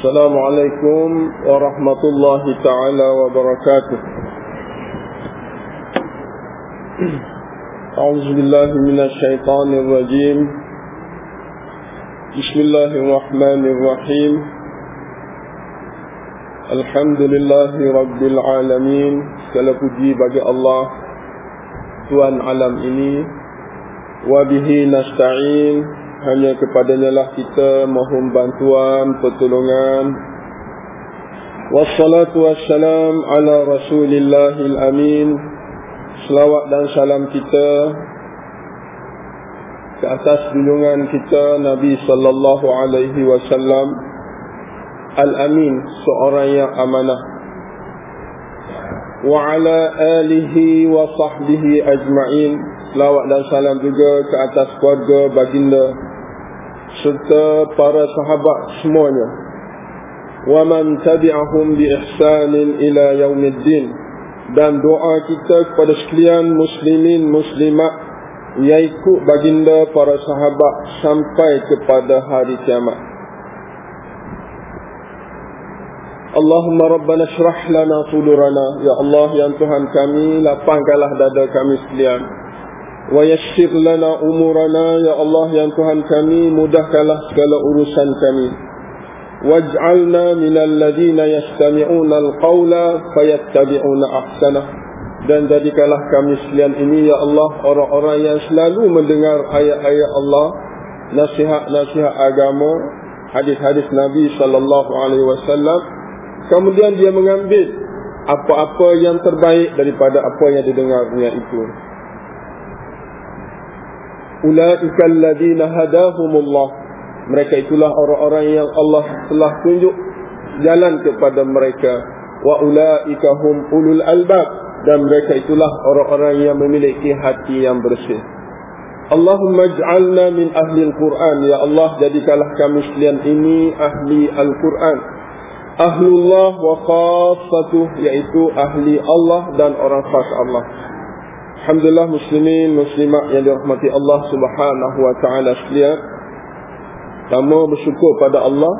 السلام عليكم ورحمة الله تعالى وبركاته أعوذ بالله من الشيطان الرجيم بسم الله الرحمن الرحيم الحمد لله رب العالمين segala puji bagi Allah Tuhan alam ini Wabihi nasta'in hanya kepadanya lah kita mohon bantuan, pertolongan. Wassalatu wassalam ala rasulillahil amin Selawat dan salam kita Ke atas junjungan kita Nabi sallallahu alaihi wasallam. Al-Amin, seorang yang amanah. Wa ala alihi wa sahbihi ajma'in. Selawat dan salam juga ke atas keluarga baginda serta para sahabat semuanya. Wa man tabi'ahum bi ihsanin ila yaumiddin dan doa kita kepada sekalian muslimin muslimat yang ikut baginda para sahabat sampai kepada hari kiamat. Allahumma rabbana shrah lana sudurana ya Allah yang Tuhan kami lapangkanlah dada kami sekalian Wayassir lana umurana أمورنا. يا الله Tuhan kami Mudahkanlah segala كلا kami. Waj'alna واجعلنا من الذين يستمعون القول فيتبعون أحسنه. Dan jadikanlah kami sekalian ini ya Allah orang-orang yang selalu mendengar ayat-ayat Allah nasihat-nasihat agama hadis-hadis Nabi sallallahu alaihi wasallam. Kemudian dia mengambil apa-apa yang terbaik daripada apa yang didengarnya itu. Ulaika alladhina hadahumullah. Mereka itulah orang-orang yang Allah telah tunjuk jalan kepada mereka. Wa ulaika hum ulul albab dan mereka itulah orang-orang yang memiliki hati yang bersih. Allahumma ij'alna min ahli al-Quran ya Allah jadikanlah kami sekalian ini ahli al-Quran. Ahlullah wa khassatuh yaitu ahli Allah dan orang khas Allah. Alhamdulillah muslimin muslimat yang dirahmati Allah Subhanahu wa taala sekalian. Pertama bersyukur pada Allah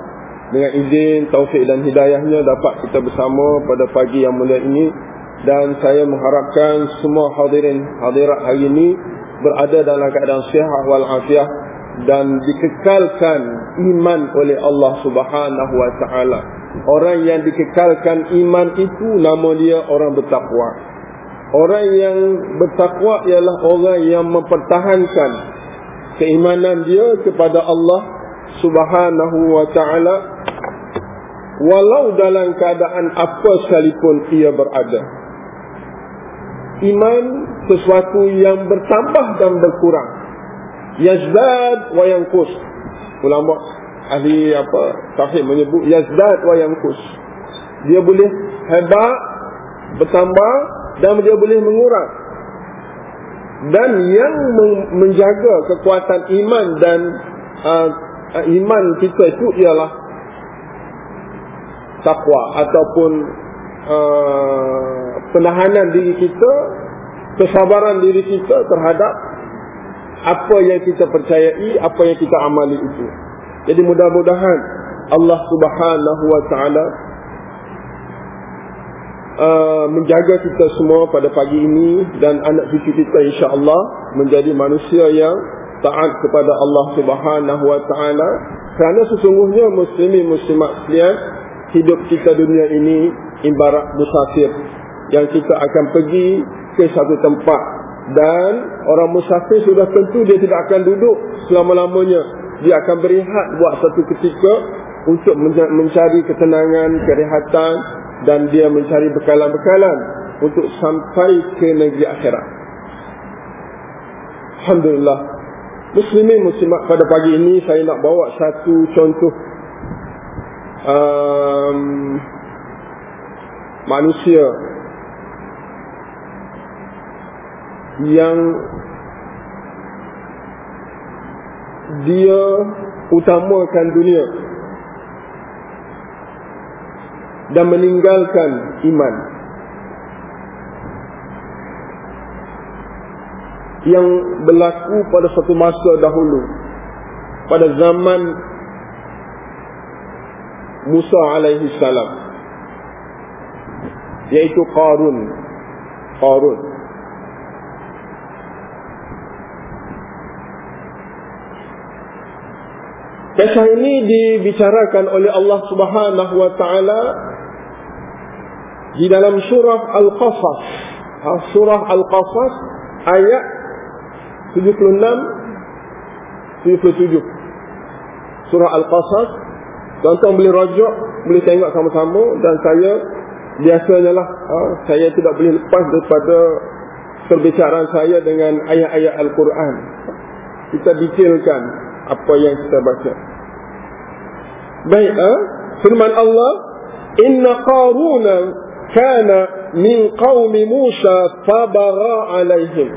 dengan izin taufik dan hidayahnya dapat kita bersama pada pagi yang mulia ini dan saya mengharapkan semua hadirin hadirat hari ini berada dalam keadaan sihat wal afiah dan dikekalkan iman oleh Allah Subhanahu wa taala. Orang yang dikekalkan iman itu nama dia orang bertakwa. Orang yang bertakwa ialah orang yang mempertahankan keimanan dia kepada Allah Subhanahu wa taala walau dalam keadaan apa sekalipun ia berada. Iman sesuatu yang bertambah dan berkurang. Yazdad wa yanqus. Ulama ahli apa tauhid menyebut yazdad wa yanqus. Dia boleh hebat bertambah dan dia boleh mengurang dan yang menjaga kekuatan iman dan uh, iman kita itu ialah takwa ataupun uh, penahanan diri kita kesabaran diri kita terhadap apa yang kita percayai apa yang kita amali itu. Jadi mudah-mudahan Allah Subhanahu wa taala Uh, menjaga kita semua pada pagi ini dan anak cucu kita insya-Allah menjadi manusia yang taat kepada Allah Subhanahu wa taala. Kerana sesungguhnya muslimin muslimat sekalian hidup kita dunia ini ibarat musafir yang kita akan pergi ke satu tempat. Dan orang musafir sudah tentu dia tidak akan duduk selama-lamanya. Dia akan berehat buat satu ketika untuk mencari ketenangan kerehatan dan dia mencari bekalan-bekalan untuk sampai ke negeri akhirat. Alhamdulillah. Muslimin muslimat pada pagi ini saya nak bawa satu contoh um, manusia yang dia utamakan dunia dan meninggalkan iman. Yang berlaku pada satu masa dahulu pada zaman Musa alaihi salam yaitu Qarun. Qarun. Kisah ini dibicarakan oleh Allah Subhanahu wa taala di dalam surah Al-Qasas. Ha, surah Al-Qasas ayat 76 77. Surah Al-Qasas Tuan-tuan boleh rojok Boleh tengok sama-sama Dan saya Biasanya lah ha, Saya tidak boleh lepas daripada Perbicaraan saya dengan ayat-ayat Al-Quran Kita detailkan Apa yang kita baca Baik ha? Firman Allah Inna qaruna Min qawmi Musa Fabara alaihim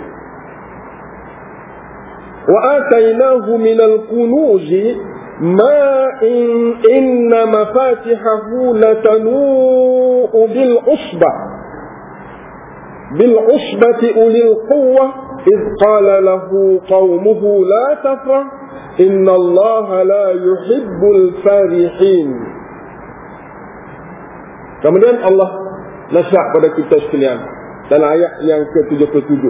Wa atainahu minal kunuzi ما إن, إن مفاتحه لتنوء بالعصبة. بالعصبة أولي القوة إذ قال له قومه لا تفرح إن الله لا يحب الفارحين Kemudian Allah nasihat pada kita sekalian dalam ayat yang ke-77.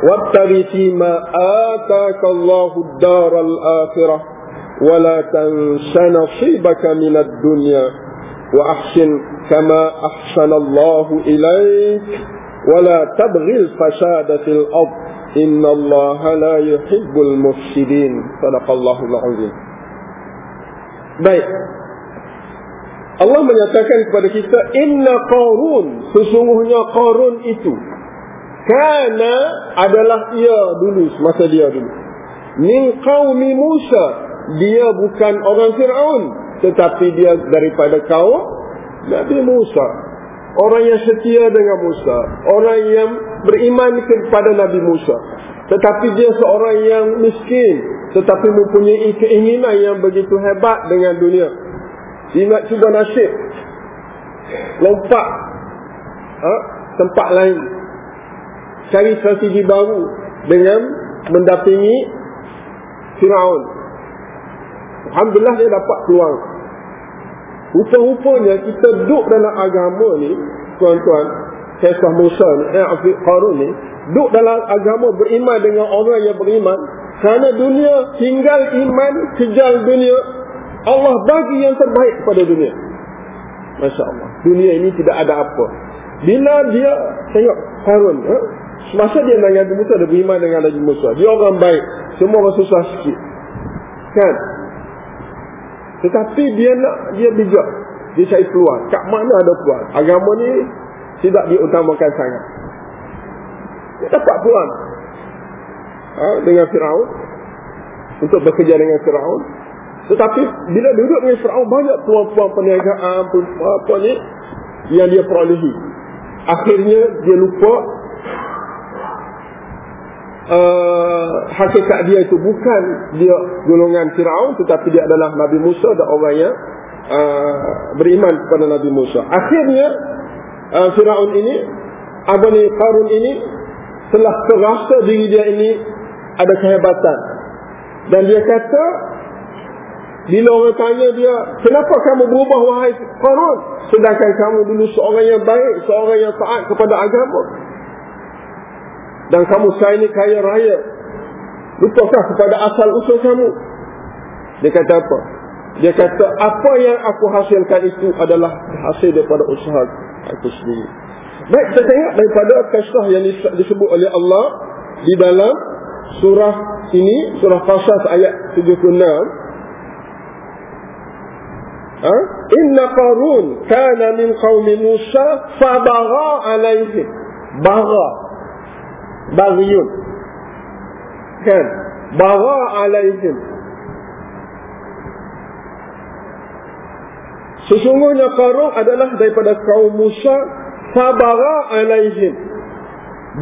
Wattabi fi ma ataka Allahu daral akhirah wa la tansa nasibaka min ad-dunya wa ahsin kama ahsana Allahu ilaik wa la tabghi al-fasada fil ard. Inna Allah la yuhibbul mufsidin. Sadaqallahu al-azim baik. Allah menyatakan kepada kita inna qarun sesungguhnya qarun itu kana adalah ia dulu semasa dia dulu. Min qaumi Musa dia bukan orang Fir'aun tetapi dia daripada kaum Nabi Musa. Orang yang setia dengan Musa orang yang beriman kepada Nabi Musa. Tetapi dia seorang yang miskin tetapi mempunyai keinginan yang begitu hebat dengan dunia dia nak cuba nasib. Lompat. Ha? tempat lain. Cari strategi baru dengan mendampingi Fir'aun. Alhamdulillah dia dapat peluang. Rupa-rupanya kita duduk dalam agama ni, tuan-tuan, kisah Musa ni, eh, Afiq Qarun ni, duduk dalam agama beriman dengan orang yang beriman, kerana dunia tinggal iman, kejar dunia, Allah bagi yang terbaik pada dunia. Masya Allah. Dunia ini tidak ada apa. Bila dia tengok Qarun, eh, semasa dia dengan Nabi Musa, dia beriman dengan Nabi Musa. Dia orang baik. Semua orang susah sikit. Kan? Tetapi dia nak dia bijak. Dia cari peluang. Kat mana ada peluang? Agama ni tidak diutamakan sangat. Dia dapat peluang. Ha, dengan Fir'aun. Untuk bekerja dengan Fir'aun. Tetapi bila duduk dengan Fir'aun banyak peluang-peluang perniagaan. Apa ni. Yang dia perolehi. Akhirnya dia lupa uh, hakikat dia itu bukan dia golongan Firaun tetapi dia adalah Nabi Musa dan orang yang uh, beriman kepada Nabi Musa. Akhirnya uh, Firaun ini apa ni Qarun ini telah terasa diri dia ini ada kehebatan dan dia kata bila orang tanya dia kenapa kamu berubah wahai Qarun sedangkan kamu dulu seorang yang baik seorang yang taat kepada agama dan kamu sekarang ini kaya raya. Lupakah kepada asal usul kamu? Dia kata apa? Dia kata apa yang aku hasilkan itu adalah hasil daripada usaha aku sendiri. Baik, kita tengok daripada kisah yang disebut oleh Allah di dalam surah ini, surah Qasas ayat 76. Ha? Inna Qarun kana min qaumi Musa fabagha alaihim. Bagha. Baghiyun kan? Bagha alaihim sesungguhnya Qarun adalah daripada kaum Musa sabara alaihim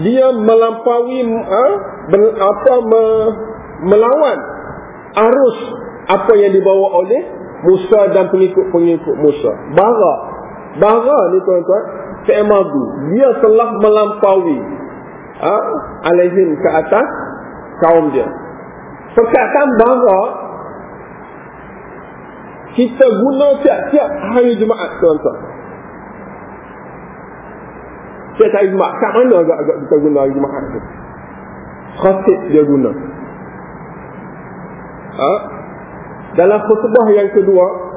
dia melampaui ha, apa me, melawan arus apa yang dibawa oleh Musa dan pengikut-pengikut Musa bara bara ni tuan-tuan Fe'madu. Dia telah melampaui ha, alaihim ke atas kaum dia. Perkataan bangga kita guna tiap-tiap hari Jumaat tuan-tuan. Tiap hari Jumaat. Kat mana agak-agak kita guna hari Jumaat tu? Khatib dia guna. Ha? Dalam khutbah yang kedua,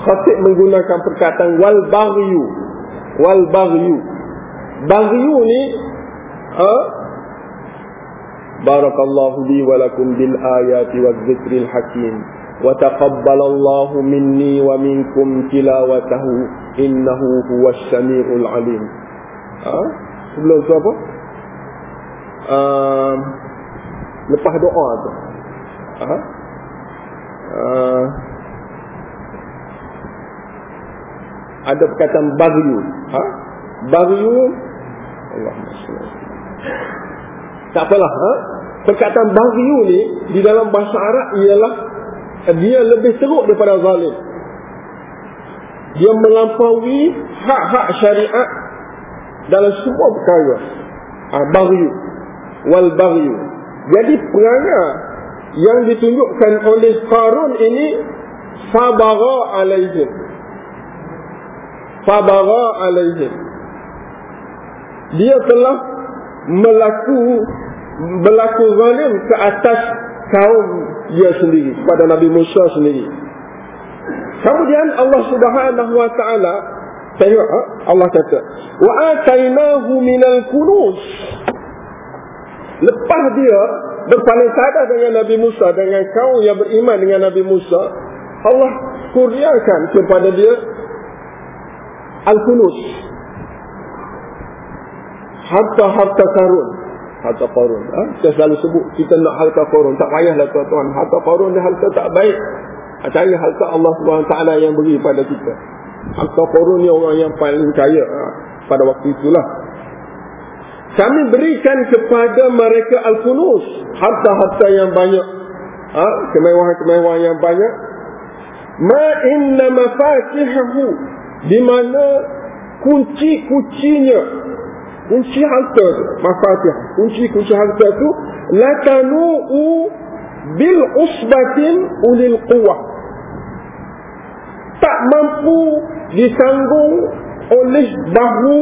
Khatib menggunakan perkataan wal baghyu. Wal baghyu. Baghyu ni ha? Barakallahu li wa lakum bil ayati wa dhikril hakim. Wa taqabbalallahu minni wa minkum tilawatahu innahu huwas samiul alim. Ha? Sebelum tu apa? Uh, lepas doa tu. Ha? Uh, ada perkataan bagyu. Ha? Bagyu Allahumma Tak apalah, ha? Perkataan bagyu ni di dalam bahasa Arab ialah dia lebih teruk daripada zalim. Dia melampaui hak-hak syariat dalam semua perkara. Ha, bagyu. Wal bagyu. Jadi perangai yang ditunjukkan oleh Qarun ini sabara alaihim. Fabara alaihim. Dia telah melaku berlaku zalim ke atas kaum dia sendiri pada Nabi Musa sendiri. Kemudian Allah Subhanahu wa taala tengok ha? Allah kata wa atainahu minal kunuz lepas dia berpaling sadar dengan Nabi Musa dengan kaum yang beriman dengan Nabi Musa Allah kurniakan kepada dia Al-Kunus Harta-harta karun Harta karun ha? Saya selalu sebut Kita nak harta karun Tak payahlah tuan-tuan. Harta karun ni harta tak baik. Cari harta Allah SWT yang beri pada kita. Harta karun ni orang yang paling kaya ha? Pada waktu itulah Kami berikan kepada mereka Al-Kunus Harta-harta yang banyak. Ha? Kemewahan-kemewahan yang banyak. Ma inna mafatihahu. Di mana kunci-kuncinya. Kunci harta tu. Mafatih kunci-kunci harta tu. Latanu'u bil usbatin ulil quwah tak mampu disanggung oleh bahu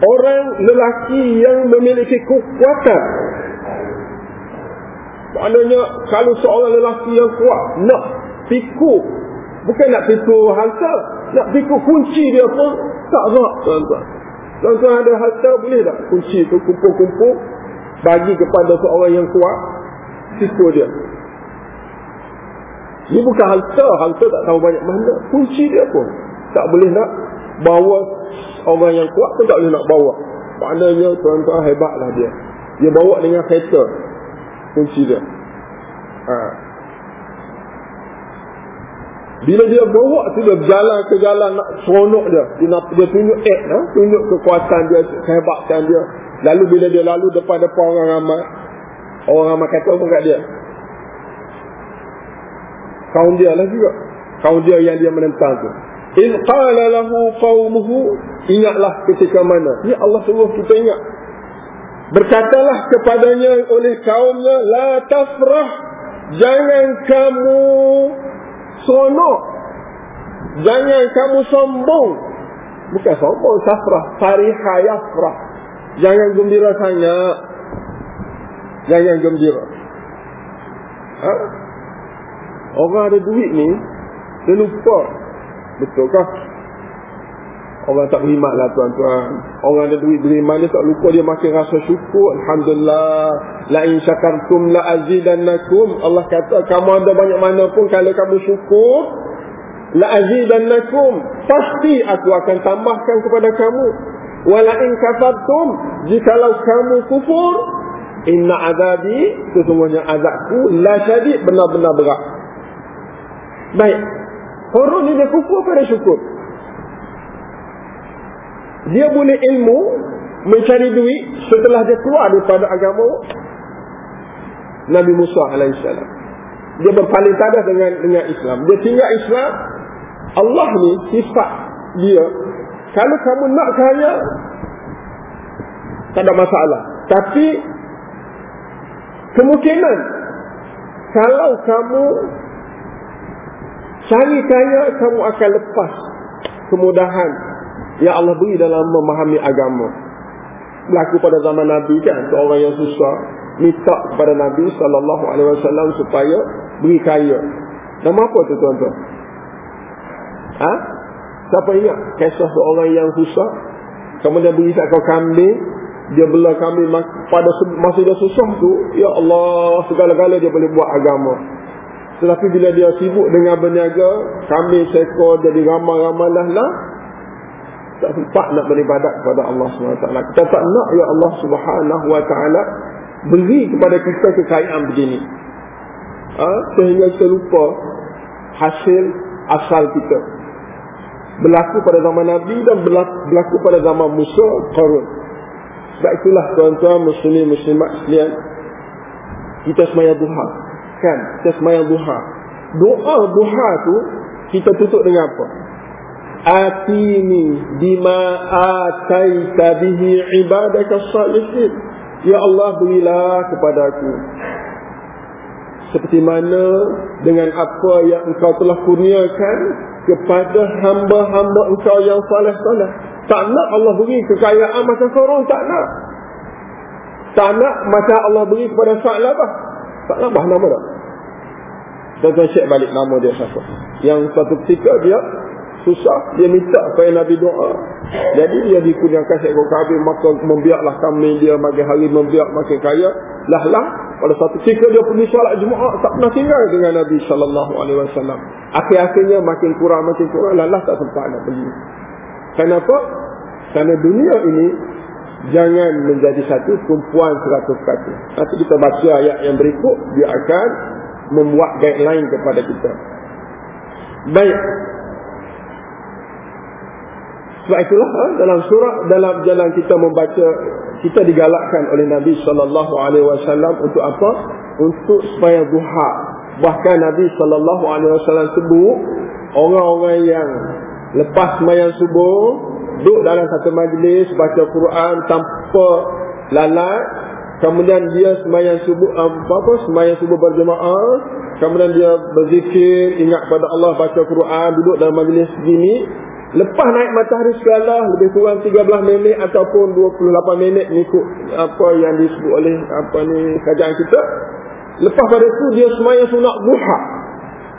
orang lelaki yang memiliki kekuatan maknanya kalau seorang lelaki yang kuat nak pikul bukan nak pikul harta nak pikul kunci dia pun tak rak tuan-tuan. Tuan-tuan ada harta boleh tak kunci tu kumpul-kumpul bagi kepada seorang yang kuat pikul dia. Ini bukan harta, harta tak tahu banyak mana. Kunci dia pun tak boleh nak bawa orang yang kuat pun tak boleh nak bawa. Maknanya tuan-tuan hebatlah dia. Dia bawa dengan kereta kunci dia. Ha. Bila dia bawa tu dia berjalan ke jalan nak seronok dia. Dia, nak, dia tunjuk act, ha? tunjuk kekuatan dia, kehebatan dia. Lalu bila dia lalu depan-depan orang ramai, orang ramai kata apa kat dia? Kaum dia lah juga. Kaum dia yang dia menentang tu. In qala lahu qawmuhu ingatlah ketika mana. Ya Allah suruh kita ingat. Berkatalah kepadanya oleh kaumnya la tafrah jangan kamu seronok. Jangan kamu sombong. Bukan sombong, safrah. Fariha yafrah. Jangan gembira sangat. Jangan gembira. Ha? Orang ada duit ni, dia lupa. Betulkah? Orang tak beriman lah tuan-tuan. Orang ada duit beriman dia tak lupa dia makin rasa syukur. Alhamdulillah. La in syakartum la azidannakum. Allah kata kamu ada banyak mana pun kalau kamu syukur. La azidannakum. Pasti aku akan tambahkan kepada kamu. Wala in kafartum. Jikalau kamu kufur. Inna azabi. Sesungguhnya azabku. La syadid benar-benar berat. Baik. Orang ni dia kufur pada syukur dia boleh ilmu mencari duit setelah dia keluar daripada agama Nabi Musa alaihissalam. Dia berpaling tadah dengan dengan Islam. Dia tinggal Islam. Allah ni sifat dia. Kalau kamu nak kaya, tak ada masalah. Tapi kemungkinan kalau kamu Cari kaya kamu akan lepas kemudahan yang Allah beri dalam memahami agama. Berlaku pada zaman Nabi kan, seorang yang susah minta kepada Nabi sallallahu alaihi wasallam supaya beri kaya. Nama apa tu tuan-tuan? Ha? Siapa ingat kisah seorang yang susah kemudian beri satu kambing dia bela kambing pada masa dia susah tu ya Allah segala-gala dia boleh buat agama tetapi bila dia sibuk dengan berniaga kambing seekor jadi ramai-ramai lah lah tak sempat nak beribadat kepada Allah SWT kita tak nak ya Allah Subhanahu Wa Taala beri kepada kita kekayaan begini. Ha? sehingga kita lupa hasil asal kita. Berlaku pada zaman Nabi dan berlaku, pada zaman Musa Qarun. Sebab itulah tuan-tuan muslimin muslimat sekalian kita semaya duha kan kita semaya duha doa duha tu kita tutup dengan apa atini bima ataita bihi ibadaka salihin ya Allah berilah kepadaku seperti mana dengan apa yang engkau telah kurniakan kepada hamba-hamba engkau yang saleh-saleh. Tak nak Allah beri kekayaan macam korang, tak nak. Tak nak macam Allah beri kepada Sa'labah. Sa'labah nama tak? Tuan-tuan syek balik nama dia siapa. Yang satu ketika dia susah, dia minta supaya Nabi doa. Jadi dia dikurniakan seekor kabin, maka membiaklah kami dia makin hari membiak makin kaya. Lah lah, pada satu ketika dia pergi solat Jumaat tak pernah tinggal dengan Nabi sallallahu alaihi wasallam. Akhir-akhirnya makin kurang makin kurang lalah tak sempat nak pergi. Kenapa? Karena dunia ini jangan menjadi satu tumpuan seratus kata. Nanti kita baca ayat yang berikut dia akan membuat guideline kepada kita. Baik. Sebab itulah ha, dalam surah dalam jalan kita membaca kita digalakkan oleh Nabi wasallam untuk apa? Untuk supaya duha. Bahkan Nabi wasallam sebut orang-orang yang lepas sembahyang subuh duduk dalam satu majlis baca Quran tanpa lalat. Kemudian dia sembahyang subuh apa apa sembahyang subuh berjemaah. Kemudian dia berzikir ingat pada Allah baca Quran duduk dalam majlis begini. Lepas naik matahari segala lebih kurang 13 minit ataupun 28 minit ikut apa yang disebut oleh apa ni kajian kita. Lepas pada itu dia semayang sunat duha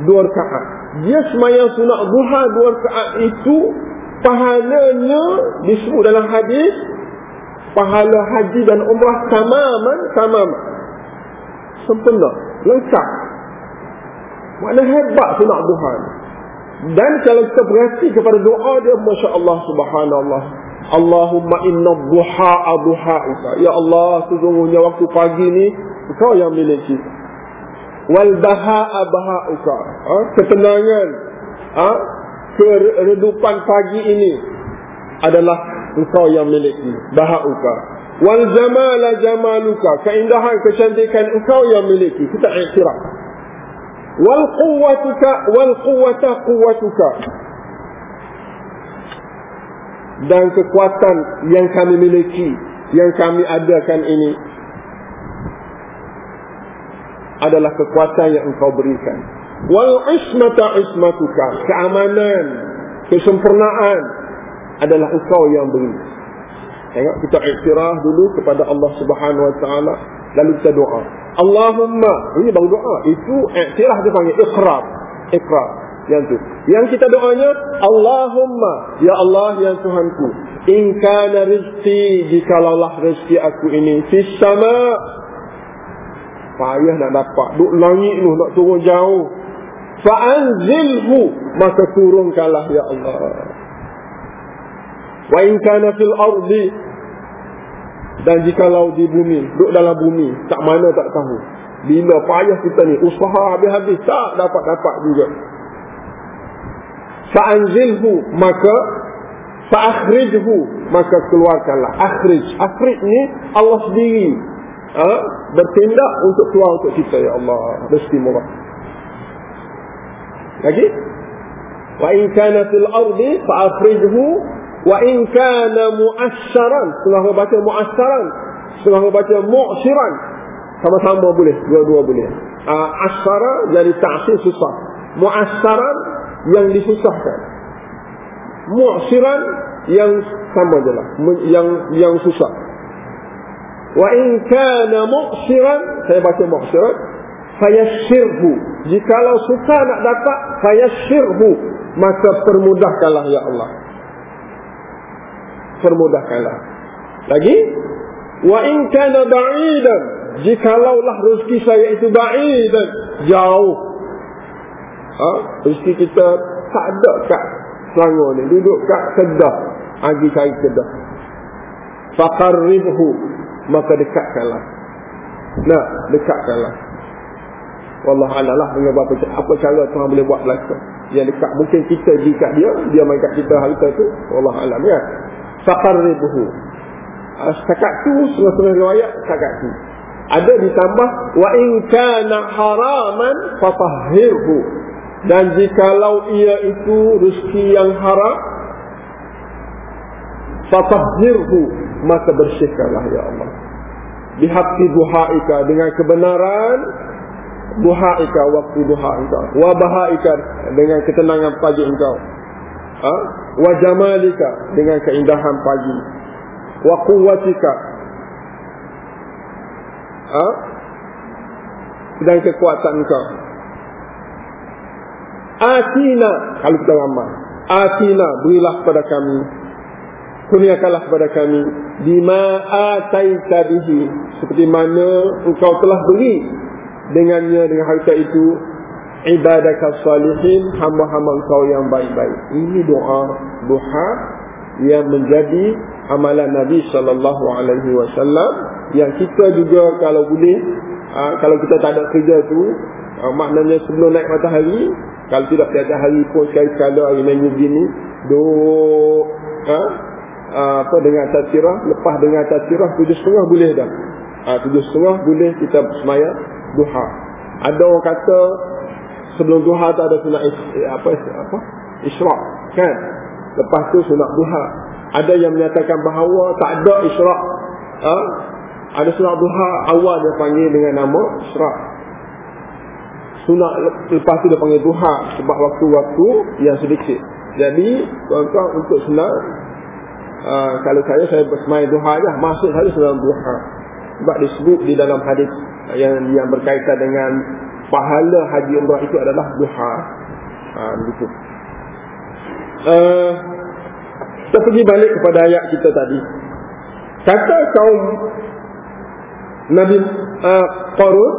dua rakaat. Dia semayang sunat duha dua rakaat itu pahalanya disebut dalam hadis pahala haji dan umrah tamaman tamaman. Sempurna, lengkap. Mana hebat sunat duha. Dan kalau kita berhati kepada doa dia Masya Allah subhanallah Allahumma inna duha duha'uka Ya Allah sesungguhnya waktu pagi ni Kau yang miliki Wal baha'a baha'uka ha? Ketenangan ha? Keredupan pagi ini Adalah engkau yang miliki Baha'uka. Wal jamala jamaluka. Keindahan kecantikan engkau yang miliki Kita iktiraf. Wal quwwatuka wal quwwata quwwatuka. Dan kekuatan yang kami miliki yang kami adakan ini adalah kekuatan yang engkau berikan. Wal ismata ismatuka keamanan kesempurnaan adalah engkau yang beri. Tengok kita iktiraf dulu kepada Allah Subhanahu wa taala lalu kita doa. Allahumma ini baru doa. Itu iktiraf dia panggil iqrar. Iqrar. Yang tu. Yang kita doanya Allahumma ya Allah ya Tuhanku in kana rizqi jikalau rezeki aku ini fis sama payah nak dapat duk langit tu nak turun jauh fa anzilhu maka turunkanlah ya Allah wa in kana fil ardi dan jikalau di bumi, duduk dalam bumi, tak mana tak tahu. Bila payah kita ni, usaha habis-habis, tak dapat-dapat juga. Fa'anzilhu, maka fa'akhrijhu, maka keluarkanlah. Akhrij. Akhrij ni Allah sendiri. Ha? Bertindak untuk keluar untuk kita, ya Allah. Rezeki murah. Lagi? Wa in kana fil ardi fa'akhrijhu wa in kana mu'assaran setengah baca mu'assaran setengah baca mu'siran sama-sama boleh dua-dua boleh uh, asyara jadi ta'sir susah mu'assaran yang disusahkan. Mu'siran yang sama je lah. Yang, yang susah. Wa in kana mu'siran, saya baca mu'siran, fayassirhu. Jikalau susah nak dapat, fayassirhu. Maka permudahkanlah ya Allah. Permudahkanlah. Lagi, wa in kana ba'idan, jikalaulah rezeki saya itu ba'idan, jauh. Ha? Rezeki kita tak ada kat Selangor ni, duduk kat Kedah. Agi cari Kedah. Faqarribhu, maka dekatkanlah. Nah, dekatkanlah. Wallah ala lah dengan apa, apa cara Tuhan boleh buat belakang. Yang dekat mungkin kita di kat dia, dia main kat kita harta tu. Wallah alam ya. Faqarribhu. Ah, setakat tu, setengah-setengah riwayat, setakat tu. Ada ditambah, wa in kana haraman fatahhirhu. Dan jikalau ia itu rezeki yang haram, fatahhirhu, maka bersihkanlah ya Allah. Bihaqqi duhaika dengan kebenaran duhaika waktu duha engkau wa bahaika dengan ketenangan pagi engkau. Ha? wa jamalika dengan keindahan pagi. Wa quwwatika. Ha? dan kekuatan engkau. Atina kalau kita ramai. Atina berilah kepada kami kurniakanlah kepada kami. Bima ataita bihi. Seperti mana engkau telah beri dengannya dengan harta itu. Ibadaka salihin hamba-hamba kau yang baik-baik. Ini doa duha yang menjadi amalan Nabi sallallahu alaihi wasallam. Yang kita juga kalau boleh aa, kalau kita tak ada kerja tu aa, maknanya sebelum naik matahari kalau tidak tiada hari pun sekali-sekala hari minggu begini duk ha? Apa dengan tasirah lepas dengan tasirah tujuh setengah boleh dah ha, tujuh setengah boleh kita semaya duha. Ada orang kata sebelum duha tu ada sunat eh, apa apa? Isyraq, kan? Lepas tu sunat duha. Ada yang menyatakan bahawa tak ada isyraq. Ha? Ada sunat duha awal dia panggil dengan nama isyraq. Sunat lepas tu dia panggil duha sebab waktu-waktu yang sedikit. Jadi, tuan-tuan untuk sunat uh, kalau saya saya bersemai duha je, masuk saya sunat duha. Sebab disebut di dalam hadis yang yang berkaitan dengan pahala haji umrah itu adalah duha. Ha, begitu. Uh, kita pergi balik kepada ayat kita tadi. Kata kaum Nabi uh, Qarun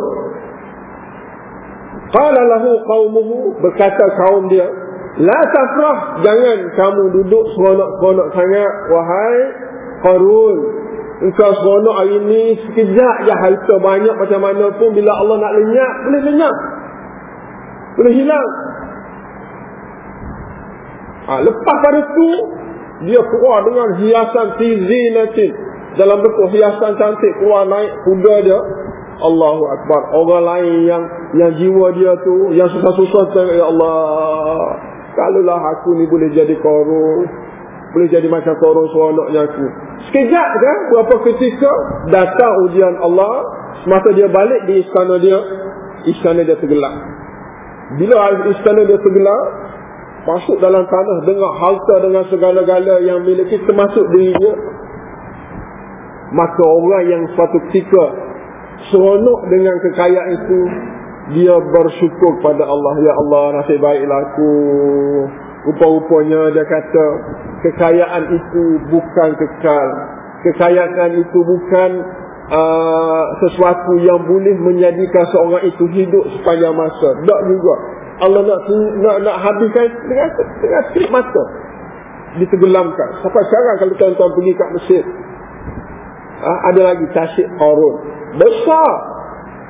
Qala lahu qaumuhu berkata kaum dia La tafrah jangan kamu duduk seronok-seronok sangat. Wahai Qarun Engkau seronok hari ini sekejap je harta banyak macam mana pun bila Allah nak lenyap, boleh lenyap. Boleh hilang. Ha, lepas pada tu dia keluar dengan hiasan fizinatin dalam bentuk hiasan cantik keluar naik kuda dia. Allahu Akbar. Orang lain yang yang jiwa dia tu yang susah-susah ya Allah kalaulah aku ni boleh jadi korun boleh jadi macam korun seronoknya aku Sekejap kan, berapa ketika datang ujian Allah, semasa dia balik di istana dia, istana dia tergelap. Bila istana dia tergelap, masuk dalam tanah dengan harta dengan segala-gala yang miliki termasuk dirinya, maka orang yang suatu ketika seronok dengan kekayaan itu, dia bersyukur kepada Allah. Ya Allah, nasib baiklah aku. Rupa-rupanya dia kata kekayaan itu bukan kekal. Kekayaan itu bukan uh, sesuatu yang boleh menjadikan seorang itu hidup sepanjang masa. Tak juga. Allah nak nak, nak habiskan dengan, dengan sikit masa. Ditenggelamkan. Sampai sekarang kalau tuan-tuan pergi kat Mesir. Uh, ada lagi tasyik korun. Besar.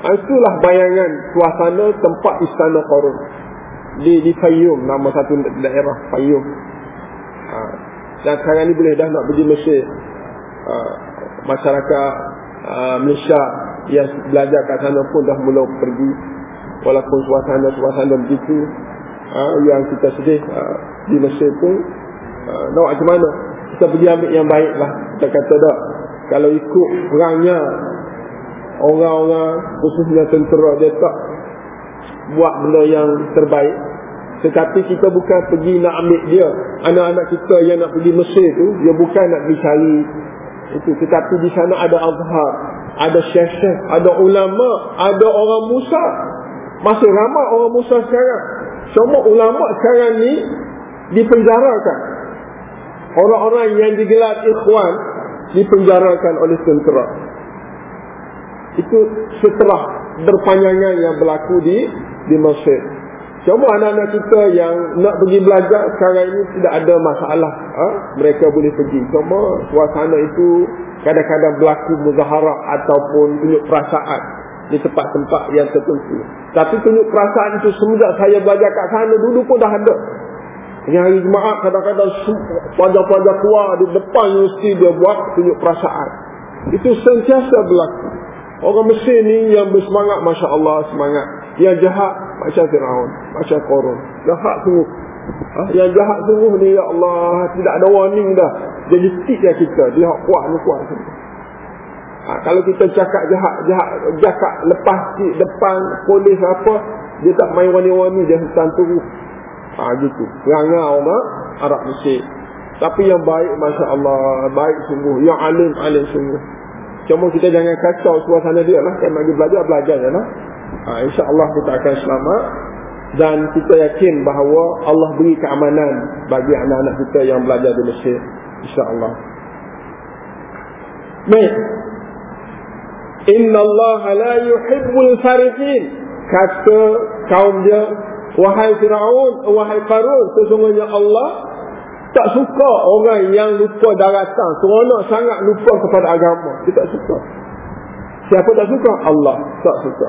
Uh, itulah bayangan suasana tempat istana korun di di Fayyum nama satu daerah Fayyum. Ha. Dan sekarang ni boleh dah nak pergi Mesir. Ha. Masyarakat ha, Malaysia yang belajar kat sana pun dah mula pergi. Walaupun suasana-suasana begitu. Ha. Yang kita sedih ha. di Mesir pun. Ha. Nak macam mana? Kita pergi ambil yang baik lah. Kita kata tak. Kalau ikut perangnya. Orang-orang khususnya tentera dia tak buat benda yang terbaik Tetapi kita bukan pergi nak ambil dia. Anak-anak kita yang nak pergi Mesir tu, dia bukan nak pergi cari itu. Tetapi di sana ada azhar, ada syekh-syekh, ada ulama, ada orang Musa. Masih ramai orang Musa sekarang. Semua ulama sekarang ni dipenjarakan. Orang-orang yang digelar ikhwan dipenjarakan oleh tentera. Itu setelah berpanjangan yang berlaku di di Mesir. Cuma anak-anak kita yang nak pergi belajar sekarang ini tidak ada masalah. Ha? Mereka boleh pergi. Cuma suasana itu kadang-kadang berlaku muzaharah ataupun tunjuk perasaan di tempat-tempat yang tertentu. Tapi tunjuk perasaan itu semenjak saya belajar kat sana dulu pun dah ada. Ini hari Jumaat kadang-kadang pelajar-pelajar keluar di depan universiti dia buat tunjuk perasaan. Itu sentiasa berlaku. Orang Mesir ni yang bersemangat, Masya Allah semangat. Yang jahat, macam Fir'aun, macam Korun. Jahat sungguh. Ha? Yang jahat sungguh ni, Ya Allah, tidak ada warning dah. Jadi tiknya kita. Dia kuat ni kuat sungguh. Ha, kalau kita cakap jahat, jahat, cakap lepas cik depan polis apa, dia tak main warni-warni, dia hutan turun. Ha, gitu. Rangau mak, Arab Mesir. Tapi yang baik, Masya Allah, baik sungguh. Yang alim, alim sungguh. Cuma kita jangan kacau suasana dia lah. Kan bagi belajar, belajar je lah. Ha, InsyaAllah kita akan selamat. Dan kita yakin bahawa Allah beri keamanan bagi anak-anak kita yang belajar di Mesir. InsyaAllah. Baik. Inna Allah la yuhibbul farihin. Kata kaum dia. Wahai Fir'aun, wahai Qarun. Sesungguhnya Allah tak suka orang yang lupa daratan. Seronok sangat lupa kepada agama. Dia tak suka. Siapa tak suka? Allah tak suka.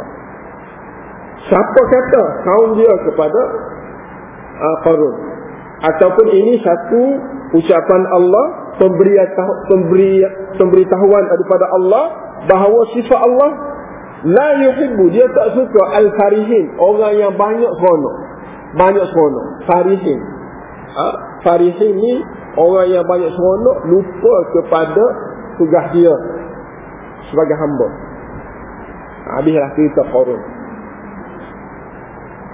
Siapa kata kaum dia kepada uh, Qarun? Ataupun ini satu ucapan Allah pemberi pemberi pemberitahuan daripada Allah bahawa sifat Allah la yuhibbu dia tak suka al-farihin orang yang banyak seronok banyak seronok farihin ha? Farihin ni orang yang banyak seronok lupa kepada tugas dia sebagai hamba. Habislah cerita Qarun.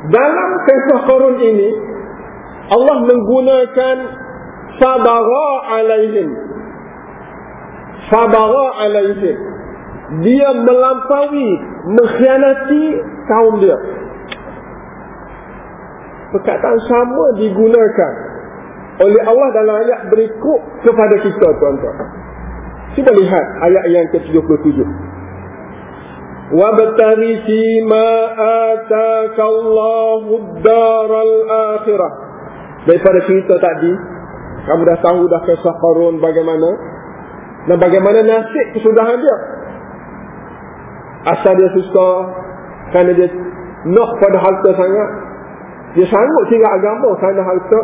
Dalam kisah Qarun ini Allah menggunakan sabara alaihim. Sabara alaihim. Dia melampaui, mengkhianati kaum dia. Perkataan sama digunakan oleh Allah dalam ayat berikut kepada kita tuan-tuan. Cuba lihat ayat yang ke-77. Wabtari fi ma ataka Allahu ad-daral akhirah. Daripada cerita tadi, kamu dah tahu dah kisah Qarun bagaimana dan bagaimana nasib kesudahan dia. Asal dia suka kerana dia nak pada harta sangat. Dia sanggup tinggal agama kerana harta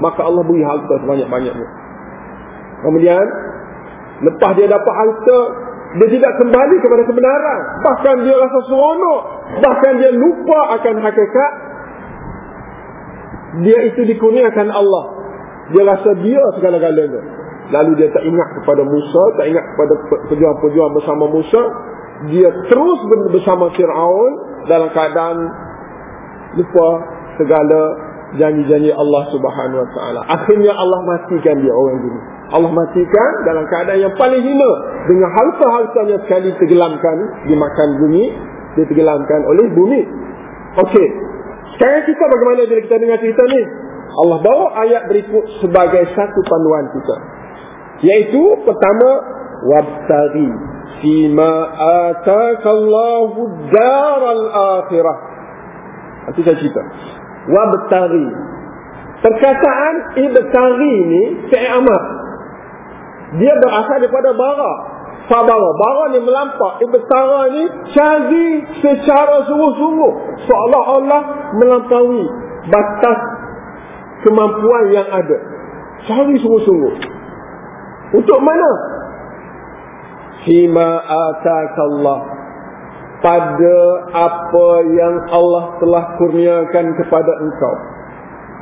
maka Allah beri harta sebanyak-banyaknya. Kemudian, lepas dia dapat harta, dia tidak kembali kepada kebenaran. Bahkan dia rasa seronok. Bahkan dia lupa akan hakikat. Dia itu dikurniakan Allah. Dia rasa dia segala-galanya. Lalu dia tak ingat kepada Musa, tak ingat kepada pejuang-pejuang bersama Musa. Dia terus bersama Fir'aun dalam keadaan lupa segala janji-janji Allah Subhanahu Wa Taala. Akhirnya Allah matikan dia orang ini. Allah matikan dalam keadaan yang paling hina dengan harta-hartanya sekali tenggelamkan dimakan bumi, ditenggelamkan oleh bumi. Okey. Sekarang kita bagaimana bila kita dengar cerita ni? Allah bawa ayat berikut sebagai satu panduan kita. Yaitu pertama wabtari fima atakallahu daral akhirah. Nanti saya cerita wabtari. Perkataan ibtari ni fi'il amr. Dia berasal daripada bara. Sabara. Bara ni melampak. Ibtara ni cari secara sungguh-sungguh. Seolah-olah melampaui batas kemampuan yang ada. Cari sungguh-sungguh. Untuk mana? Fima atakallah pada apa yang Allah telah kurniakan kepada engkau.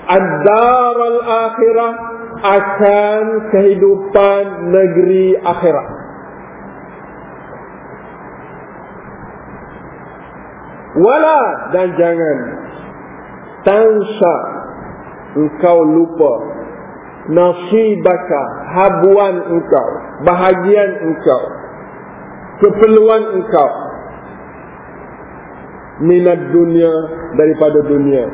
Ad-dar al-akhirah akan kehidupan negeri akhirat. Wala dan jangan tansa engkau lupa nasibaka habuan engkau bahagian engkau keperluan engkau minat dunia daripada dunia.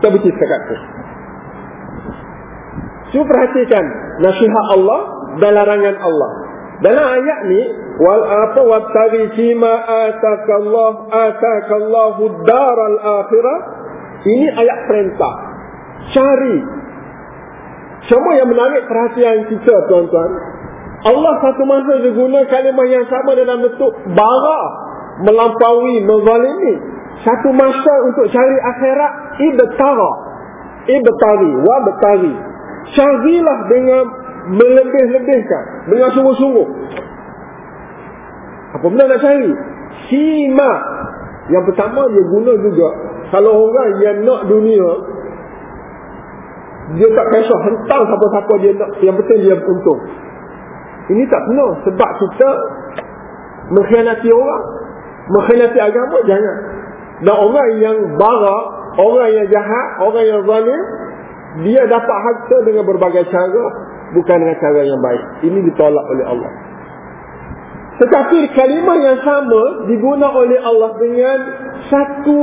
Kita bercerita setakat tu. Cuba perhatikan nasihat Allah dan larangan Allah. Dalam ayat ni wal apa wabtaghi fima atakallah atakallahu daral akhirah ini ayat perintah. Cari. Semua yang menarik perhatian kita tuan-tuan Allah satu masa dia guna kalimah yang sama dalam bentuk bara melampaui menzalimi. Satu masa untuk cari akhirat ibtara. Ibtari wa betari carilah dengan melebih-lebihkan dengan sungguh-sungguh. Apa benda nak cari? Sima. Yang pertama dia guna juga kalau orang yang nak dunia dia tak kisah hentang siapa-siapa dia nak. Yang penting dia untung ini tak benar sebab kita mengkhianati orang mengkhianati agama jangan. Dan orang yang bara orang yang jahat orang yang zalim dia dapat harta dengan berbagai cara bukan dengan cara yang baik. Ini ditolak oleh Allah. Tetapi kalimah yang sama digunakan oleh Allah dengan satu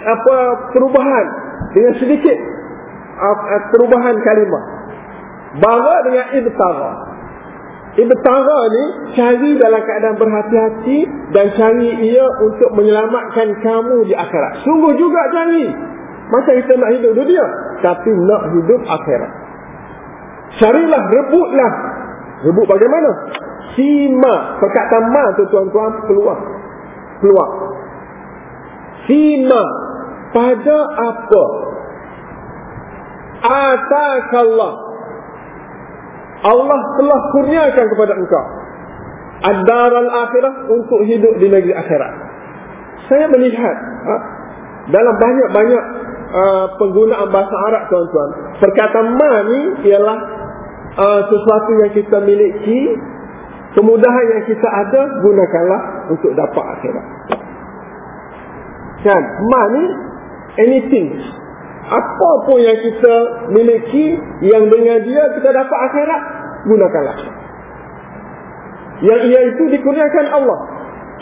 apa perubahan. Dengan sedikit uh, perubahan kalimah. Bara dengan ibtara ibtara ni cari dalam keadaan berhati-hati dan cari ia untuk menyelamatkan kamu di akhirat. Sungguh juga cari. Masa kita nak hidup dunia tapi nak hidup akhirat. Carilah rebutlah. Rebut bagaimana? Sima. Perkataan ma tu tuan-tuan peluang peluang sima. Pada apa? Atakallah Allah telah kurniakan kepada engkau adaral akhirah untuk hidup di negeri akhirat. Saya melihat ha, dalam banyak-banyak uh, penggunaan bahasa Arab tuan-tuan perkataan ma ni ialah uh, sesuatu yang kita miliki kemudahan yang kita ada gunakanlah untuk dapat akhirat. Kan? Ma ni anything apa pun yang kita miliki yang dengan dia kita dapat akhirat gunakanlah. Yang ia itu dikurniakan Allah.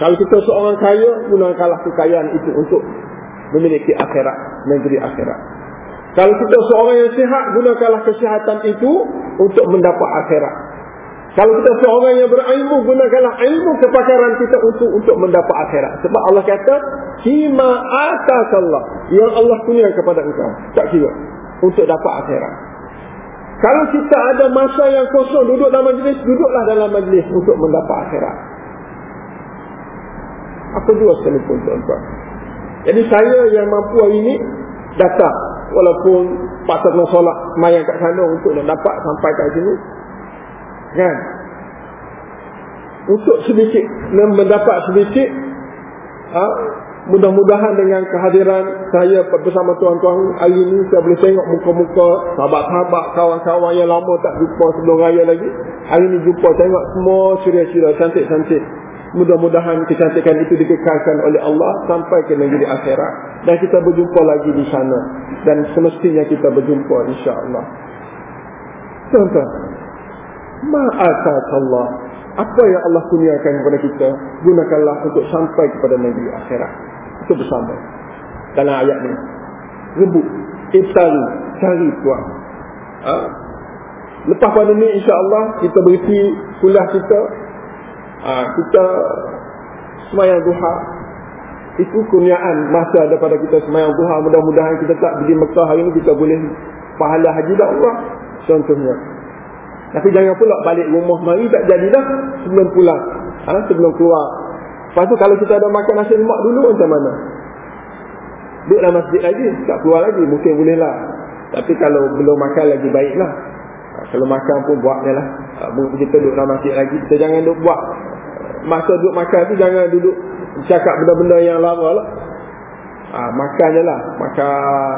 Kalau kita seorang kaya gunakanlah kekayaan itu untuk memiliki akhirat negeri akhirat. Kalau kita seorang yang sihat gunakanlah kesihatan itu untuk mendapat akhirat kalau kita seorang yang berilmu, gunakanlah ilmu kepakaran kita untuk untuk mendapat akhirat. Sebab Allah kata, Hima atakallah. Yang Allah punya kepada engkau. Tak kira. Untuk dapat akhirat. Kalau kita ada masa yang kosong, duduk dalam majlis, duduklah dalam majlis untuk mendapat akhirat. Apa dua sekalipun tuan-tuan. Jadi saya yang mampu hari ini, datang. Walaupun patut nak solat mayang kat sana untuk nak dapat sampai kat sini, kan? Untuk sedikit mendapat sedikit ha, mudah-mudahan dengan kehadiran saya bersama tuan-tuan hari ini saya boleh tengok muka-muka sahabat-sahabat kawan-kawan yang lama tak jumpa sebelum raya lagi. Hari ini jumpa tengok semua ceria-ceria cantik-cantik. Mudah-mudahan kecantikan itu dikekalkan oleh Allah sampai ke negeri akhirat. Dan kita berjumpa lagi di sana. Dan semestinya kita berjumpa insya-Allah. Tuan-tuan Ma'atat Allah? Apa yang Allah kurniakan kepada kita? Gunakanlah untuk sampai kepada negeri akhirat. Itu bersama. Dalam ayat ini Rebut Ibtali Cari tuan. Ha? Lepas pada ini insyaAllah Kita berisi kuliah kita. Ha, Kita Semayang duha. Itu kurniaan Masa daripada kita semayang duha. Mudah-mudahan kita tak pergi Mekah hari ini Kita boleh Pahala haji dah Allah. Contohnya tapi jangan pula balik rumah mari tak jadilah sebelum pulang. Ha? Sebelum keluar. Lepas tu kalau kita ada makan nasi lemak dulu macam mana? Duduk dalam masjid lagi. Tak keluar lagi. Mungkin boleh lah. Tapi kalau belum makan lagi baiklah. Ha, kalau makan pun buat je lah. Ha, kita duduk dalam masjid lagi. Kita jangan duduk buat. Masa duduk makan tu jangan duduk cakap benda-benda yang lama lah. Ha, makan je lah. Makan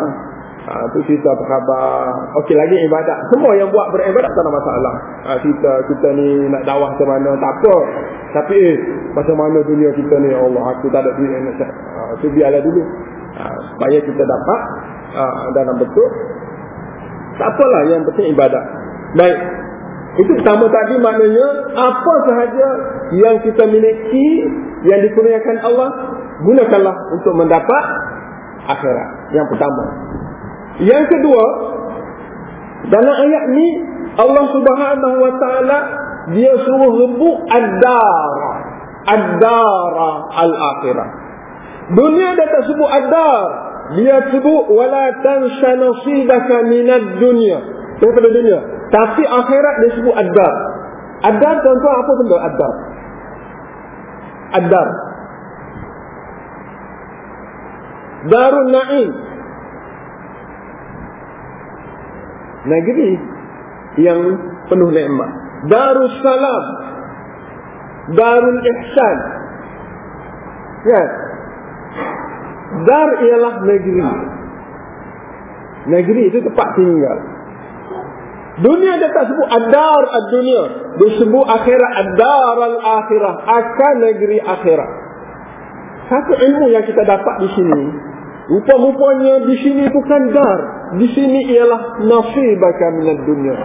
Ha, tu cerita apa khabar. Okey lagi ibadat. Semua yang buat beribadat tak ada masalah. Ha, kita kita ni nak dakwah ke mana tak apa. Tapi eh macam mana dunia kita ni ya Allah aku tak ada duit nak ha, tu biarlah dulu. ha, supaya kita dapat ha, dalam bentuk tak apalah yang penting ibadat baik itu pertama tadi maknanya apa sahaja yang kita miliki yang dikurniakan Allah gunakanlah untuk mendapat akhirat yang pertama yang kedua dalam ayat ni Allah Subhanahu wa taala dia suruh rebut ad-dar ad-dar al-akhirah. Dunia dia tak sebut ad-dar. Dia sebut wala tansa nasibaka minad dunya. Daripada dunia. Tapi akhirat dia sebut ad-dar. Ad-dar tuan-tuan apa benda ad-dar? Ad-dar. Darun na'im negeri yang penuh nikmat. Darussalam. Darul Ihsan. Ya. Dar ialah negeri. Negeri itu tempat tinggal. Dunia dia tak sebut adar ad-dunia. Dia sebut akhirat adar al-akhirah. Akan negeri akhirat. Satu ilmu yang kita dapat di sini. Rupa-rupanya di sini bukan dar. Di sini ialah nasibaka minat dunia.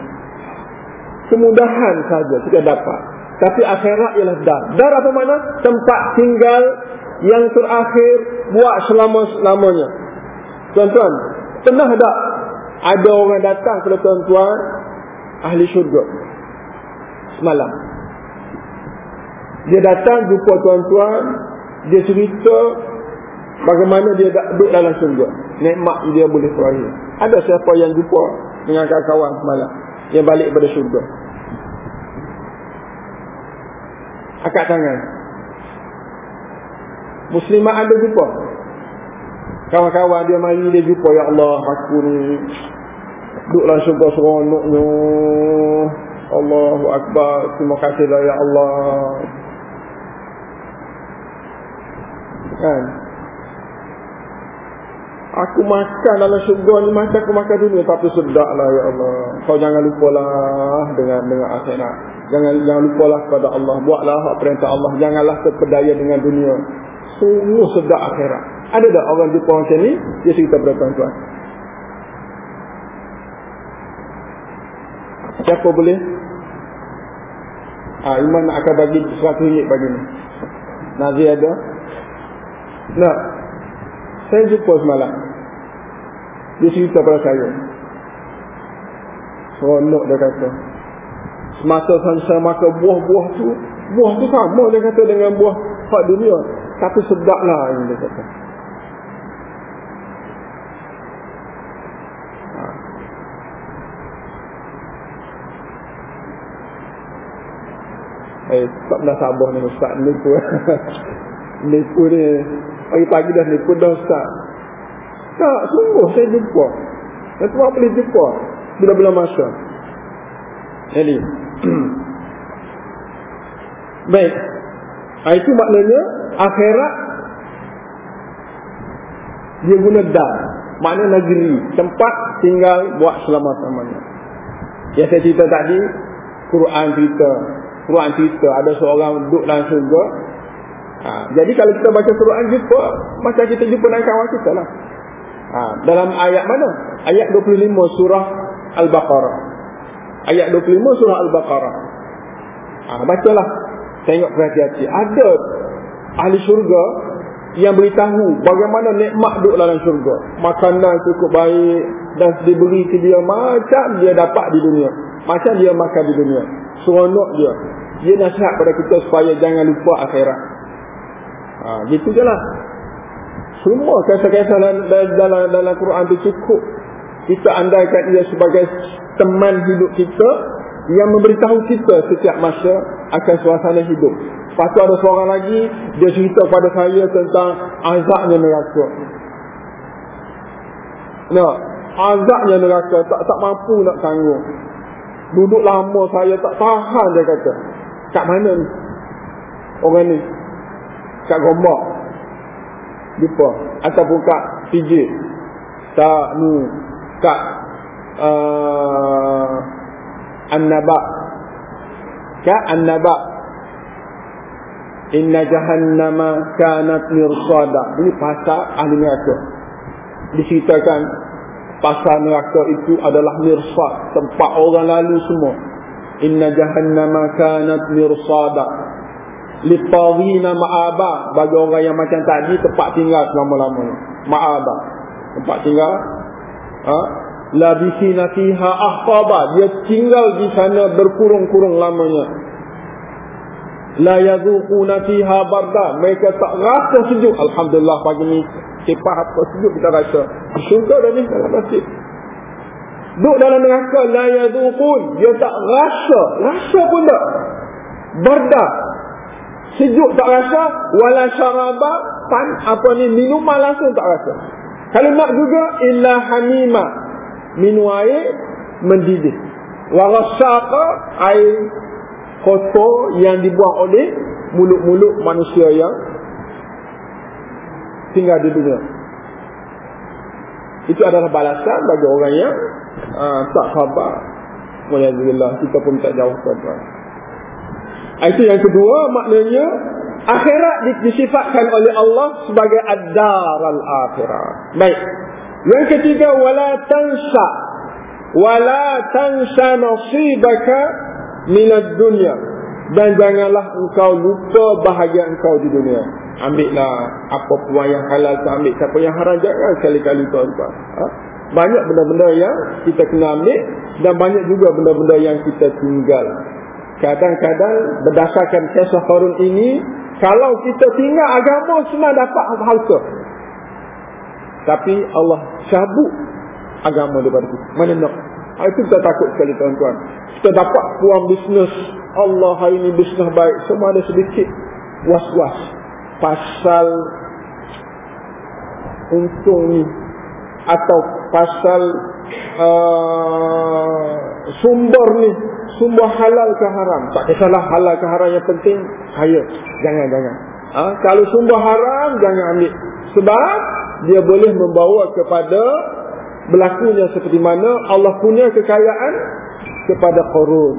Kemudahan saja kita dapat. Tapi akhirat ialah dar. Dar apa mana? Tempat tinggal yang terakhir buat selama-lamanya. Tuan-tuan, pernah tak ada orang datang kepada tuan-tuan ahli syurga semalam? Dia datang jumpa tuan-tuan, dia cerita bagaimana dia duduk dalam syurga. Nikmat dia boleh peraih. Ada siapa yang jumpa dengan kawan-kawan semalam yang balik pada syurga? Akak tangan. Muslimah ada jumpa. Kawan-kawan dia mari dia jumpa ya Allah aku ni duduk dalam syurga seronoknya. Allahu akbar. Terima kasihlah ya Allah. Kan? Aku makan dalam syurga ni macam aku makan dunia tapi sedaplah ya Allah. Kau jangan lupalah dengan dengan akhirat. Jangan jangan lupalah kepada Allah. Buatlah perintah Allah. Janganlah terpedaya dengan dunia. Sungguh sedap akhirat. Ada tak orang jumpa macam ni? Dia cerita kepada tuan-tuan. Siapa boleh? Ah, Iman nak akan bagi 100 ringgit bagi ni. Nazir ada? Nak? Saya jumpa semalam. Dia cerita pada saya. Seronok dia kata. Semasa saya makan buah-buah tu. Buah tu sama dia kata dengan buah hak dunia. Tapi sedap lah dia kata. Ha. Eh, tak pernah sabar ni Ustaz Nipu Nipu ni Pagi-pagi dah nipu dah Ustaz Tak, sungguh saya jumpa. Tu apa boleh jumpa? Bila-bila masa. Jadi Baik. Ha, Itu maknanya Akhirat Dia guna dar. Makna negeri Tempat tinggal buat selama-lamanya. Yang saya cerita tadi Quran cerita. Quran cerita Ada seorang duduk dalam surga Ha, jadi kalau kita baca Quran jumpa macam kita jumpa dengan kawan kita lah. Ha, dalam ayat mana? Ayat 25 surah Al-Baqarah. Ayat 25 surah Al-Baqarah. Ha, bacalah. Tengok berhati-hati. Ada ahli syurga yang beritahu bagaimana nikmat duduk dalam syurga. Makanan cukup baik dan diberi ke dia macam dia dapat di dunia. Macam dia makan di dunia. Seronok dia. Dia nasihat pada kita supaya jangan lupa akhirat. Ha, gitu je lah. Semua kisah-kisah dalam, dalam, dalam Quran itu cukup. Kita andaikan ia sebagai teman hidup kita yang memberitahu kita setiap masa akan suasana hidup. Lepas ada seorang lagi, dia cerita pada saya tentang azabnya neraka. Nah, azabnya neraka tak tak mampu nak tanggung. Duduk lama saya tak tahan dia kata. Kat mana ni? Orang ni kat gombak lupa ataupun kat pijit tak nu kat uh, an-naba. Kat an-naba. Inna jahannama kanat mirsada. Ini pasal ahli neraka. Diceritakan pasal neraka itu adalah mirsad tempat orang lalu semua. Inna jahannama kanat mirsada litawina ma'aba. Bagi orang yang macam tadi tempat tinggal selama-lamanya. Ma'aba. Tempat tinggal? Ha? labisina fiha ahqaba. Dia tinggal di sana berkurung-kurung lamanya. La yadhuquna fiha barda. Mereka tak rasa sejuk. Alhamdulillah pagi ni sifat apa sejuk kita rasa. Syurga dah ni dalam masjid. Duduk dalam neraka la yadhuqun dia tak rasa. Rasa pun tak. Barda sejuk tak rasa wala syaraba pan apa ni minuman langsung tak rasa. Kalau nak juga illa hamima minum air mendidih. Warasaka air kotor yang dibuang oleh mulut-mulut manusia yang tinggal di dunia. Itu adalah balasan bagi orang yang uh, tak sabar. Alhamdulillah kita pun tak jauh sabar itu yang kedua maknanya akhirat disifatkan oleh Allah sebagai ad-dar al-akhirah baik. Yang ketiga wala tansa wala tansa nasibaka minad dunya. Dan janganlah engkau lupa bahagia engkau di dunia. Ambillah apa pun yang halal tu ambil. Siapa yang haram jangan sekali-kali tuan-tuan. Ha? banyak benda-benda yang kita kena ambil dan banyak juga benda-benda yang kita tinggal kadang-kadang berdasarkan kisah Harun ini kalau kita tinggal agama semua dapat harta tapi Allah cabut agama daripada kita. Mana nak? Ha, itu kita takut sekali tuan-tuan. Kita dapat puang bisnes. Allah hari ini bisnes baik. Semua ada sedikit was-was. Pasal untung ni. Atau pasal uh, sumber ni. Sumber halal ke haram. Tak kisahlah halal ke haram yang penting. Kaya. Jangan, jangan. Ha? Kalau sumber haram, jangan ambil. Sebab dia boleh membawa kepada berlakunya seperti mana Allah punya kekayaan kepada Qarun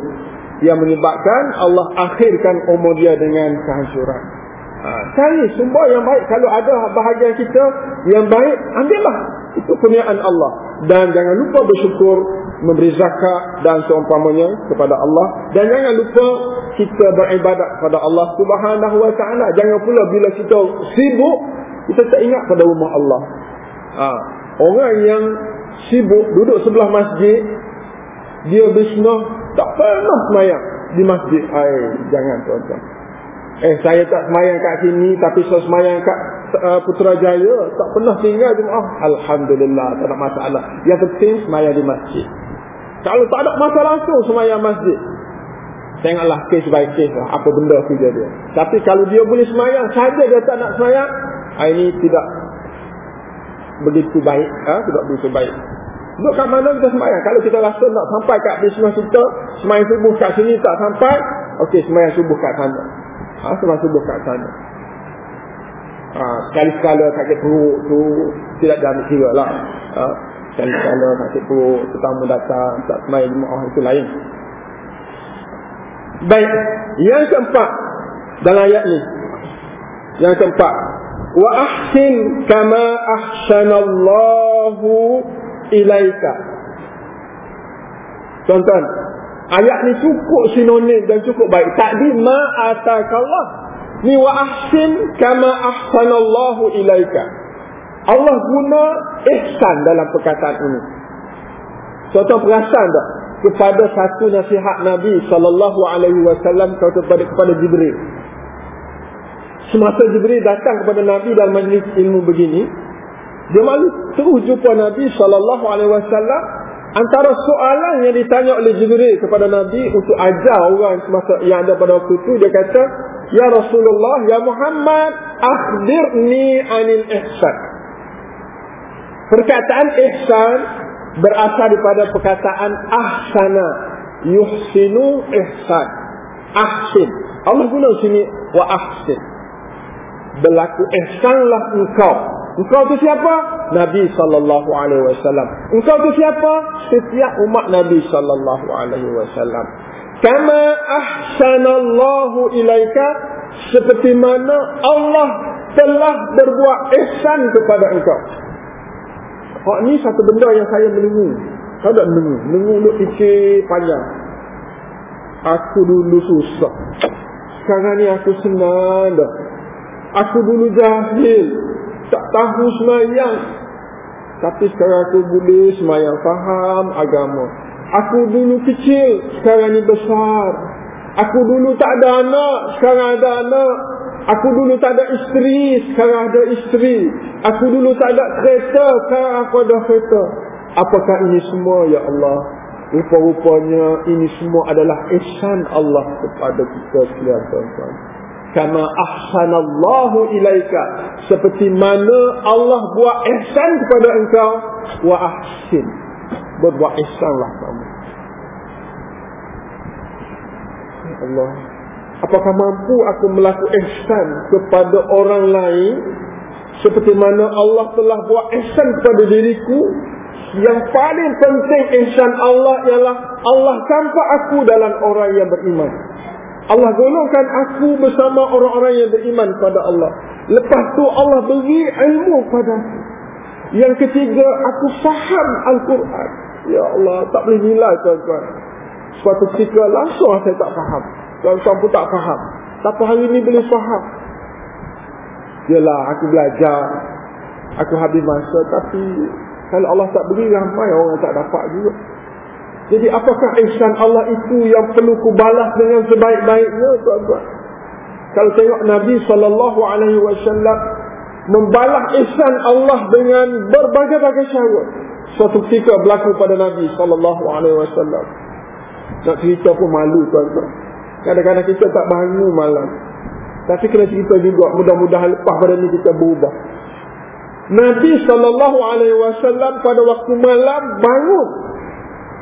yang menyebabkan Allah akhirkan umur dia dengan kehancuran. Ha, cari sumber yang baik. Kalau ada bahagian kita yang baik, ambillah. Itu kurniaan Allah. Dan jangan lupa bersyukur, memberi zakat dan seumpamanya kepada Allah. Dan jangan lupa kita beribadat kepada Allah subhanahu wa ta'ala. Jangan pula bila kita sibuk, kita tak ingat pada rumah Allah. Ha. Orang yang sibuk duduk sebelah masjid, dia bisnes tak pernah semayang di masjid. Ay, jangan tuan-tuan. Eh, saya tak semayang kat sini, tapi saya semayang kat uh, Putrajaya. Tak pernah tinggal di rumah. Alhamdulillah, tak ada masalah. Yang penting semayang di masjid. Kalau tak ada masalah langsung semayang masjid. Tengoklah case by case lah, apa benda kerja dia. Tapi kalau dia boleh semayang, saja dia tak nak semayang, Ah, ini tidak begitu baik ha? tidak begitu baik duduk kat mana kita semayang kalau kita rasa nak sampai kat bismillah kita semayang subuh kat sini tak sampai ok semayang subuh kat sana ha? semayang subuh kat sana ha, sekali-sekala sakit perut tu tidak diambil kira lah ha? sekali-sekala sakit perut tetamu datang tak semayang jemaah itu lain baik yang keempat dalam ayat ni yang keempat wa ahsin kama ahsanallahu ilaika Tonton ayat ni cukup sinonim dan cukup baik. Tadi ma atakallah. Ni wa ahsin kama ahsanallahu ilaika. Allah guna ihsan dalam perkataan ini. Contoh perasan tak? Kepada satu nasihat Nabi sallallahu alaihi wasallam kepada kepada Jibril. Semasa Jibril datang kepada Nabi dalam majlis ilmu begini, dia malu terus jumpa Nabi wasallam antara soalan yang ditanya oleh Jibril kepada Nabi untuk ajar orang semasa yang ada pada waktu itu dia kata, "Ya Rasulullah, ya Muhammad, akhbirni anil ihsan." Perkataan ihsan berasal daripada perkataan ahsana, yuhsinu ihsan. Ahsin. Allah guna sini wa ahsin berlaku ihsanlah engkau. Engkau tu siapa? Nabi sallallahu alaihi wasallam. Engkau tu siapa? Setiap umat Nabi sallallahu alaihi wasallam. Kama ahsanallahu ilaika seperti mana Allah telah berbuat ihsan kepada engkau. Oh ni satu benda yang saya menunggu. Tahu tak menunggu? Menunggu duk fikir panjang. Aku dulu susah. Sekarang ni aku senang dah. Aku dulu jahil. Tak tahu semayang. Tapi sekarang aku boleh semayang faham agama. Aku dulu kecil. Sekarang ni besar. Aku dulu tak ada anak. Sekarang ada anak. Aku dulu tak ada isteri, sekarang ada isteri. Aku dulu tak ada kereta, sekarang aku ada kereta. Apakah ini semua ya Allah? Rupa-rupanya ini semua adalah ihsan Allah kepada kita tuan-tuan. Kama ahsanallahu ilaika. Seperti mana Allah buat ihsan kepada engkau. Wa ahsin. Berbuat ihsanlah kamu. Allah. Apakah mampu aku melakukan ihsan kepada orang lain seperti mana Allah telah buat ihsan kepada diriku? Yang paling penting ihsan Allah ialah Allah campak aku dalam orang yang beriman. Allah golongkan aku bersama orang-orang yang beriman pada Allah. Lepas tu Allah beri ilmu pada aku. Yang ketiga, aku faham Al-Quran. Ya Allah, tak boleh nilai tuan-tuan. Suatu ketika langsung saya tak faham. Tuan-tuan pun tak faham. Tapi hari ini boleh faham. Yelah, aku belajar. Aku habis masa. Tapi kalau Allah tak beri, ramai orang tak dapat juga. Jadi apakah ihsan Allah itu yang perlu kubalas dengan sebaik-baiknya, tuan-tuan? Kalau tengok Nabi SAW membalas ihsan Allah dengan berbagai-bagai syarat. Suatu ketika berlaku pada Nabi SAW. Nak cerita pun malu, tuan-tuan. Kadang-kadang kita tak bangun malam. Tapi kena cerita juga. Mudah-mudahan lepas pada ni kita berubah. Nabi SAW pada waktu malam bangun.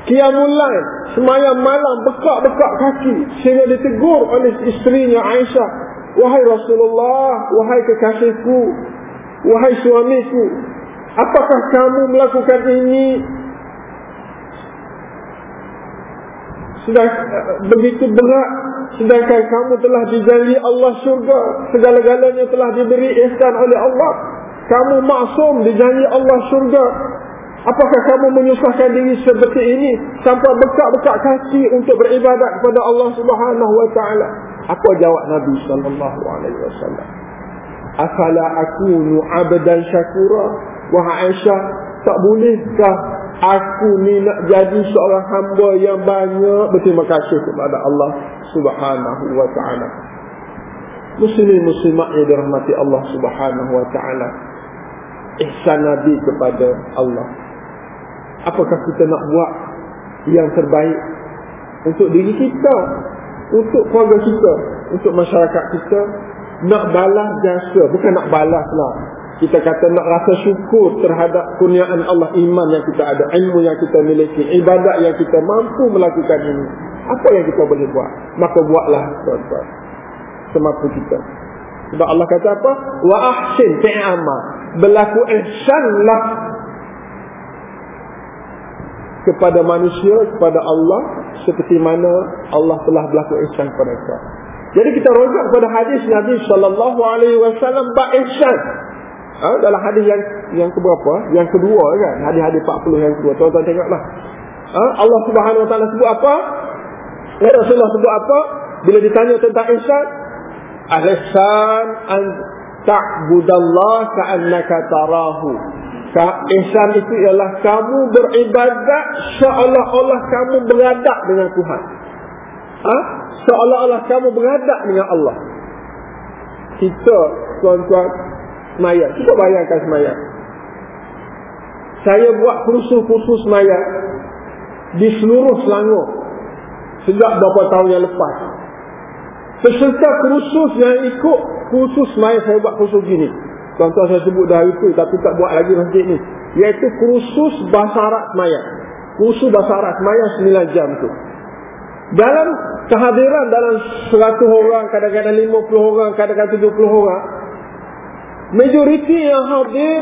Qiyamulai. Semayang malam bekak-bekak kaki. Sehingga ditegur oleh isterinya Aisyah. Wahai Rasulullah. Wahai kekasihku. Wahai suamiku. Apakah kamu melakukan ini sudah begitu berat sedangkan kamu telah dijanji Allah syurga segala-galanya telah diberi ihsan oleh Allah kamu maksum dijanji Allah syurga apakah kamu menyusahkan diri seperti ini sampai bekak-bekak kaki untuk beribadat kepada Allah Subhanahu wa taala apa jawab Nabi sallallahu alaihi wasallam afala akunu abdan syakura wahai Aisyah tak bolehkah aku ni nak jadi seorang hamba yang banyak berterima kasih kepada Allah Subhanahu wa taala. Muslimin muslimat yang dirahmati Allah Subhanahu wa taala. Ihsan Nabi kepada Allah. Apakah kita nak buat yang terbaik untuk diri kita, untuk keluarga kita, untuk masyarakat kita, nak balas jasa, bukan nak balas lah kita kata nak rasa syukur terhadap kurniaan Allah iman yang kita ada, ilmu yang kita miliki, ibadat yang kita mampu melakukan ini. Apa yang kita boleh buat? Maka buatlah tuan-tuan. Semampu kita. Sebab Allah kata apa? Wa ahsin fi'ama. Berlaku ihsanlah kepada manusia, kepada Allah seperti mana Allah telah berlaku ihsan kepada kita. Jadi kita rojak kepada hadis Nabi sallallahu alaihi wasallam ba ihsan ha, dalam hadis yang yang keberapa? Yang kedua kan? Hadis-hadis 40 yang kedua. Tuan-tuan tengoklah. Ha, Allah Subhanahu Wa Taala sebut apa? Ya Rasulullah sebut apa? Bila ditanya tentang ihsan, al-ihsan an ta'budallah ka'annaka tarahu. Ihsan itu ialah kamu beribadat seolah-olah kamu beradab dengan Tuhan. Ha? Seolah-olah kamu beradab dengan Allah. Kita, tuan-tuan, semayang. Cuba bayangkan semayang. Saya buat kursus-kursus semayang di seluruh Selangor sejak beberapa tahun yang lepas. Peserta kursus yang ikut kursus semayang saya buat kursus gini. Tuan-tuan saya sebut dah itu tapi tak buat lagi masjid ni. Iaitu kursus bahasa Arab semayang. Kursus bahasa Arab semayang 9 jam tu. Dalam kehadiran dalam 100 orang, kadang-kadang 50 orang, kadang-kadang 70 orang, majoriti yang hadir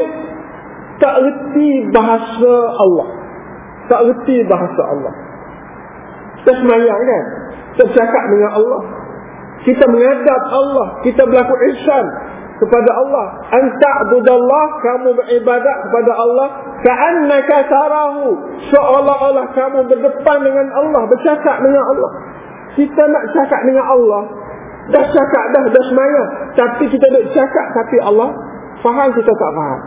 tak reti bahasa Allah. Tak reti bahasa Allah. Kita semayang kan? Kita bercakap dengan Allah. Kita menghadap Allah. Kita berlaku ihsan kepada Allah. Anta'budallah, kamu beribadat kepada Allah. ka'annaka tarahu seolah-olah kamu berdepan dengan Allah bercakap dengan Allah. Kita nak cakap dengan Allah dah cakap dah dah semaya tapi kita nak cakap tapi Allah faham kita tak faham.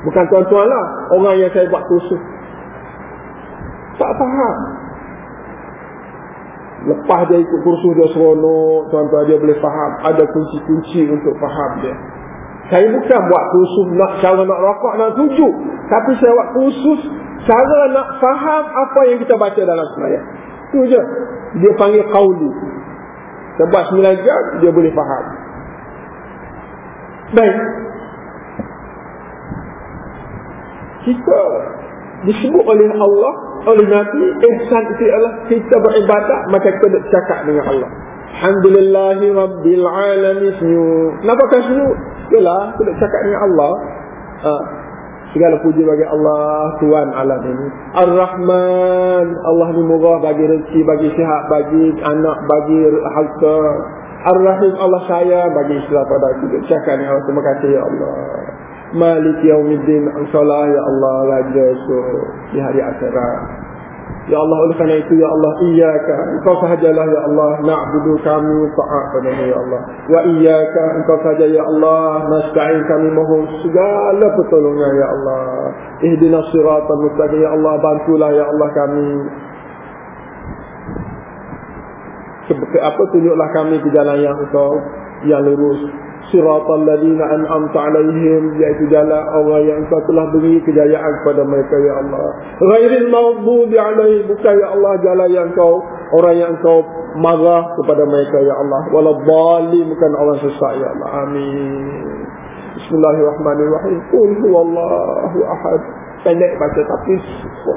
Bukan tuan-tuan lah orang yang saya buat kursus tak faham Lepas dia ikut kursus dia seronok Tuan-tuan dia boleh faham. Ada kunci-kunci untuk faham dia. Saya bukan buat kursus nak Cara nak rokok nak tujuk Tapi saya buat kursus Cara nak faham apa yang kita baca dalam semayang Itu je. Dia panggil qawli Sebab 9 jam dia boleh faham. Baik. Kita disebut oleh Allah oleh Nabi ihsan itu adalah kita beribadat macam kita nak cakap dengan Allah. Alhamdulillahi Rabbil Alamin. Kenapa kan senyum? Yalah, kita nak cakap dengan Allah. Ha. Segala puji bagi Allah Tuhan alam ini. Ar-Rahman. Allah ni murah bagi rezeki Bagi sihat, bagi anak Bagi harta. Ar-Rahim Allah sayang bagi istilah pada kita. Cakap dengan Allah Terima kasih ya Allah Malik yaumiddin Engkaulah ya Allah Raja so, di hari akhirat. Ya Allah oleh kerana itu ya Allah Iyaka Engkau sahajalah ya Allah Na'budu kami Ta'at padamu ya Allah. Wa iyaka Engkau sahaja ya Allah Nasta'in kami mohon Segala pertolongan ya Allah. Ihdina siratan mustaqim ya Allah Bantulah ya Allah kami. Seperti apa tunjuklah kami ke jalan yang engkau Yang lurus siratal ladina an'amta alaihim yaitu jalan orang yang engkau telah beri kejayaan kepada mereka ya Allah. Ghairil maghdubi alaihim bukan ya Allah jalan yang engkau orang yang engkau marah kepada mereka ya Allah. Wala dhalim bukan orang sesat ya Allah. Amin. Bismillahirrahmanirrahim. Qul huwallahu ahad. Pendek baca tapi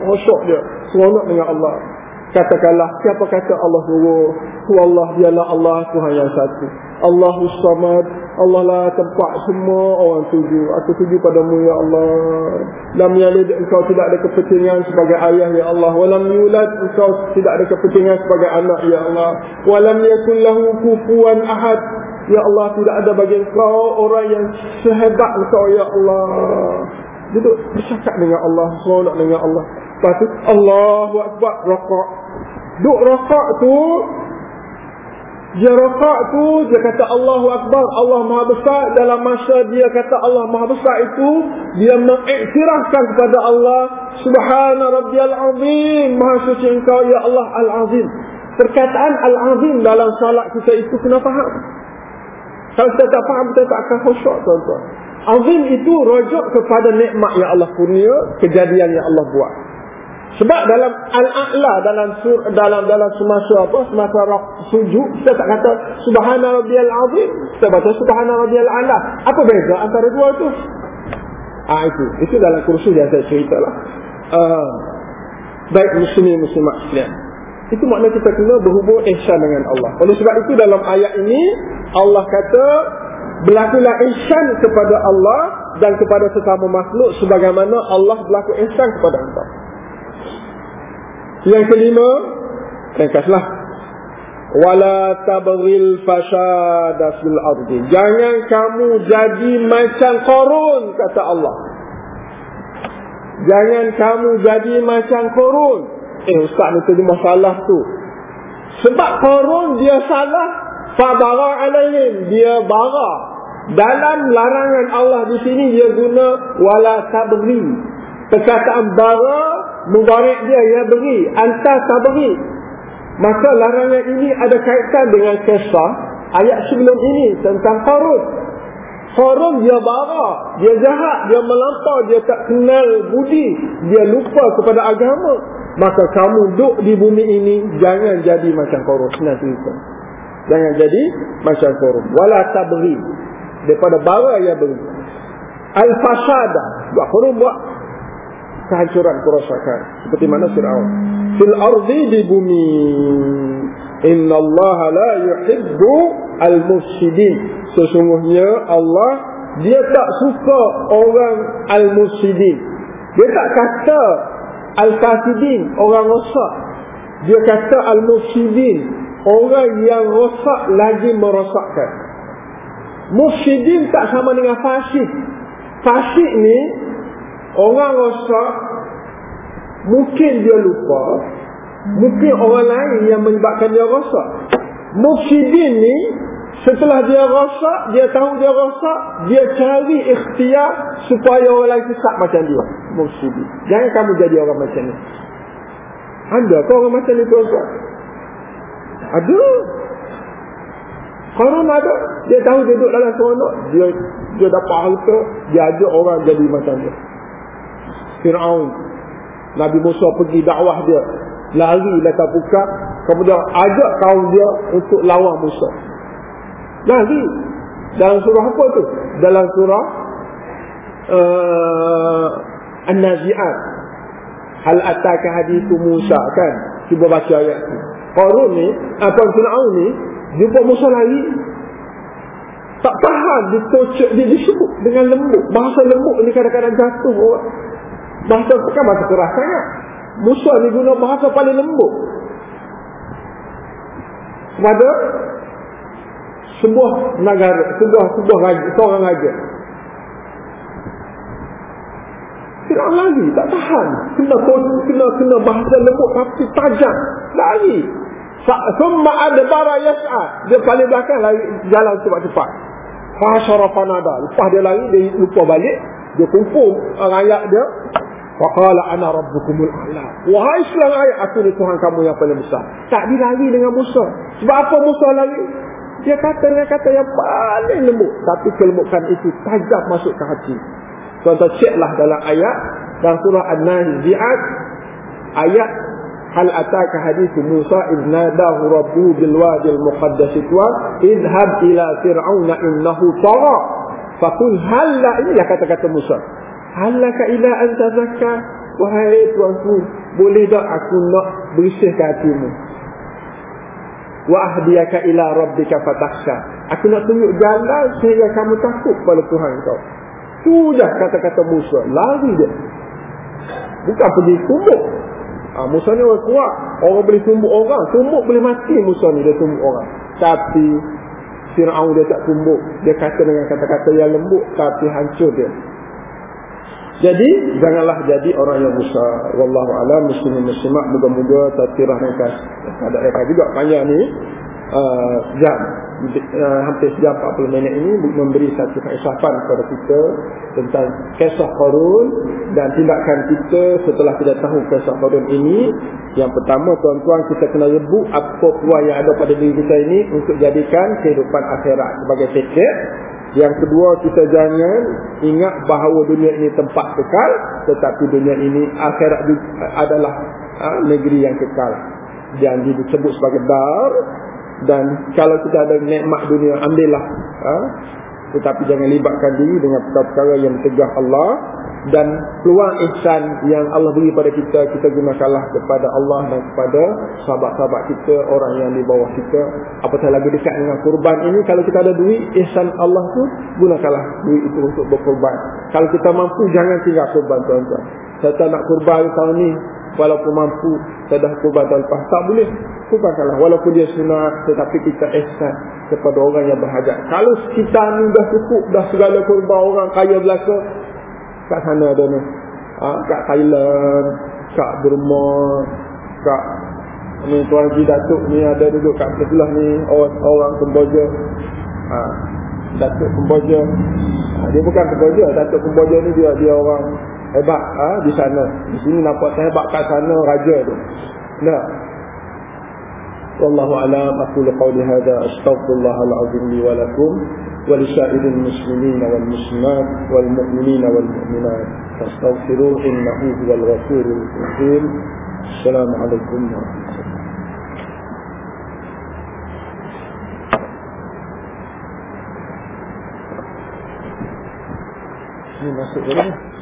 khusyuk dia. Seronok dengan Allah. Katakanlah siapa kata Allah suruh? Allah dialah Allah Tuhan yang satu Allahu samad. Allah lah tempat semua orang tuju aku tuju padamu ya Allah. Lam yalid engkau tidak ada kepentingan sebagai ayah ya Allah. Walam yulad engkau tidak ada kepentingan sebagai anak ya Allah. Walam yakul lahu kufuwan ahad. Ya Allah tidak ada bagi engkau orang yang sehebat engkau ya Allah. Duduk bercakap dengan Allah seronok dengan Allah. Lepas tu Allahu Akbar rokok. Duk rokok tu dia rokok tu dia kata Allahu Akbar Allah Maha Besar. Dalam masa dia kata Allah Maha Besar itu dia mengiktirafkan kepada Allah Subhana Rabbiyal Azim. Maha Suci Engkau Ya Allah Al-Azim. Perkataan Al-Azim dalam salat kita itu kena faham. Kalau kita tak faham kita tak akan khusyuk tuan-tuan. Azim itu rujuk kepada nikmat yang Allah kurnia kejadian yang Allah buat sebab dalam al-a'la dalam sur, dalam dalam semasa apa semasa roh sujud kita tak kata subhana rabbiyal azim kita baca subhana rabbiyal a'la. Apa beza antara dua tu? Ah itu. Itu dalam kursus yang saya ceritalah uh, baik muslimin muslimat sekalian. Itu makna kita kena berhubung ihsan dengan Allah. Oleh sebab itu dalam ayat ini Allah kata berlakulah ihsan kepada Allah dan kepada sesama makhluk sebagaimana Allah berlaku ihsan kepada engkau yang kelima, ringkaslah. Wala tabril fasada fil ardi. Jangan kamu jadi macam korun kata Allah. Jangan kamu jadi macam korun. Eh ustaz ni tadi masalah tu. Sebab korun dia salah. Fabara alaihim. Dia bara. Dalam larangan Allah di sini dia guna wala tabril. Perkataan bara mubarak dia ya beri. Anta tak beri. Maka larangan ini ada kaitan dengan kisah ayat sebelum ini tentang Qarun Qarun dia bara dia jahat dia melampau dia tak kenal budi dia lupa kepada agama. Maka kamu duduk di bumi ini jangan jadi macam cerita. Jangan jadi macam Qarun wala tabri daripada bara ya beri. Al-fasada buat Qarun buat kehancuran kerosakan seperti mana Firaun. Fil ardi di bumi. Inna Allah la yuhibbu al mufsidin sesungguhnya Allah dia tak suka orang al mufsidin dia tak kata al kasidin orang rosak. Dia kata al mufsidin orang yang rosak lagi merosakkan. Mufsidin tak sama dengan fasid. Fasik ni Orang rosak Mungkin dia lupa. Mungkin orang lain yang menyebabkan dia rosak. Mufsidin ni Setelah dia rosak Dia tahu dia rosak Dia cari ikhtiar Supaya orang lain sesat macam dia. Mufsidin Jangan kamu jadi orang macam ni. Ada ke orang macam ni tuan-tuan Ada. Korun ada. Dia tahu dia duduk dalam seronok. Dia dia dapat harta. Dia ajak orang jadi macam dia Fir'aun. Nabi Musa pergi dakwah dia. Lari letak buka. Kemudian ajak kaum dia Untuk lawan Musa. Lari. Dalam surah apa tu? Dalam surah uh, An-Nazi'at. Hal ataka hadithu Musa kan? Cuba baca ayat tu. Qarun ni Apa Fir'aun ni Jumpa Musa lari. Tak tahan Ditocok Dia disebut dengan lembut. Bahasa lembut ni kadang-kadang jatuh Bahasa kan bahasa keras? Sangat Musa ni guna bahasa paling lembut. Kepada Sebuah negara Sebuah sebuah raja Seorang raja. Tidak lagi Tak tahan. Kena kena kena bahasa lembut Tapi tajam. Lari Semua ada bara yas'ad Dia paling belakang lari Jalan cepat-cepat. Fasyara fanada Lepas dia lari Dia lupa balik. Dia kumpul rakyat dia Faqala ana rabbukumul a'la. Wahai Islam ayat aku ni Tuhan kamu yang paling besar. Tak dilari dengan Musa. Sebab apa Musa lari? Dia kata dengan kata yang paling lembut. Tapi kelembutan itu tajam masuk ke hati. Tuan-tuan ceklah dalam ayat. Dalam surah An-Nazi'at. Ayat. Hal ataka hadis Musa idnadahu rabbu bilwadil muqaddas itwa. Idhab ila fir'auna innahu tara. Fakul halla. Inilah kata-kata Musa. Halaka ila anta zakka? Wahai tuanku Boleh tak aku nak bersihkan hatimu? Wa ahdiyaka ila rabbika fatakhsha. Aku nak tunjuk jalan Sehingga kamu takut pada Tuhan kau. Tu dah kata-kata Musa Lari dia. Bukan pergi tumbuk. Ha, Musa ni orang kuat. Orang boleh tumbuk orang. Tumbuk boleh mati Musa ni dia tumbuk orang. Tapi Fir'aun dia tak tumbuk. Dia kata dengan kata-kata yang lembut Tapi hancur dia jadi janganlah jadi orang yang besar. Wallahu a'lam muslimin muslimat moga-moga tafsirah mereka ada mereka juga panjang ni. Uh, jam. Uh, hampir sejam 40 minit ini memberi satu keesapan kepada kita tentang kisah Qarun dan tindakan kita setelah kita tahu kisah Qarun ini. Yang pertama tuan-tuan kita kena rebut apa peluang yang ada pada diri kita ini untuk jadikan kehidupan akhirat sebagai tiket yang kedua kita jangan ingat bahawa dunia ini tempat kekal tetapi dunia ini akhirat adalah ha, negeri yang kekal. Jangan disebut sebagai dar. Dan kalau kita ada nikmat dunia ambillah ha, tetapi jangan libatkan diri dengan perkara-perkara yang tegah Allah dan peluang ihsan yang Allah beri pada kita kita gunakanlah kepada Allah dan kepada sahabat-sahabat kita orang yang di bawah kita. Apatah lagi dekat dengan kurban ini kalau kita ada duit ihsan Allah tu gunakanlah duit itu untuk berkorban kalau kita mampu jangan tinggal kurban tuan-tuan. Saya nak kurban tahun ni walaupun mampu saya dah kurban tahun lepas. Tak boleh kurbankanlah. Walaupun dia sunat tetapi kita ihsan kepada orang yang berhajat. Kalau kita ni dah cukup dah segala kurban orang kaya belaka kat sana ada ni. Ha, kat Thailand kat Burma kat ni tuan Haji Datuk ni ada duduk kat sebelah ni orang, orang Kemboja. Ha, Datuk Kemboja. Ha, dia bukan Kemboja Datuk Kemboja ni dia dia orang hebat ha, di sana. Di sini nampak saya hebat kat sana raja tu. Nah والله أعلم. أقول قولي هذا أستغفر الله العظيم لي ولكم ولسائر المسلمين والمسلمات والمؤمنين والمؤمنات. فاستغفروه إنه هو الغفور الرحيم. السلام عليكم ورحمة الله.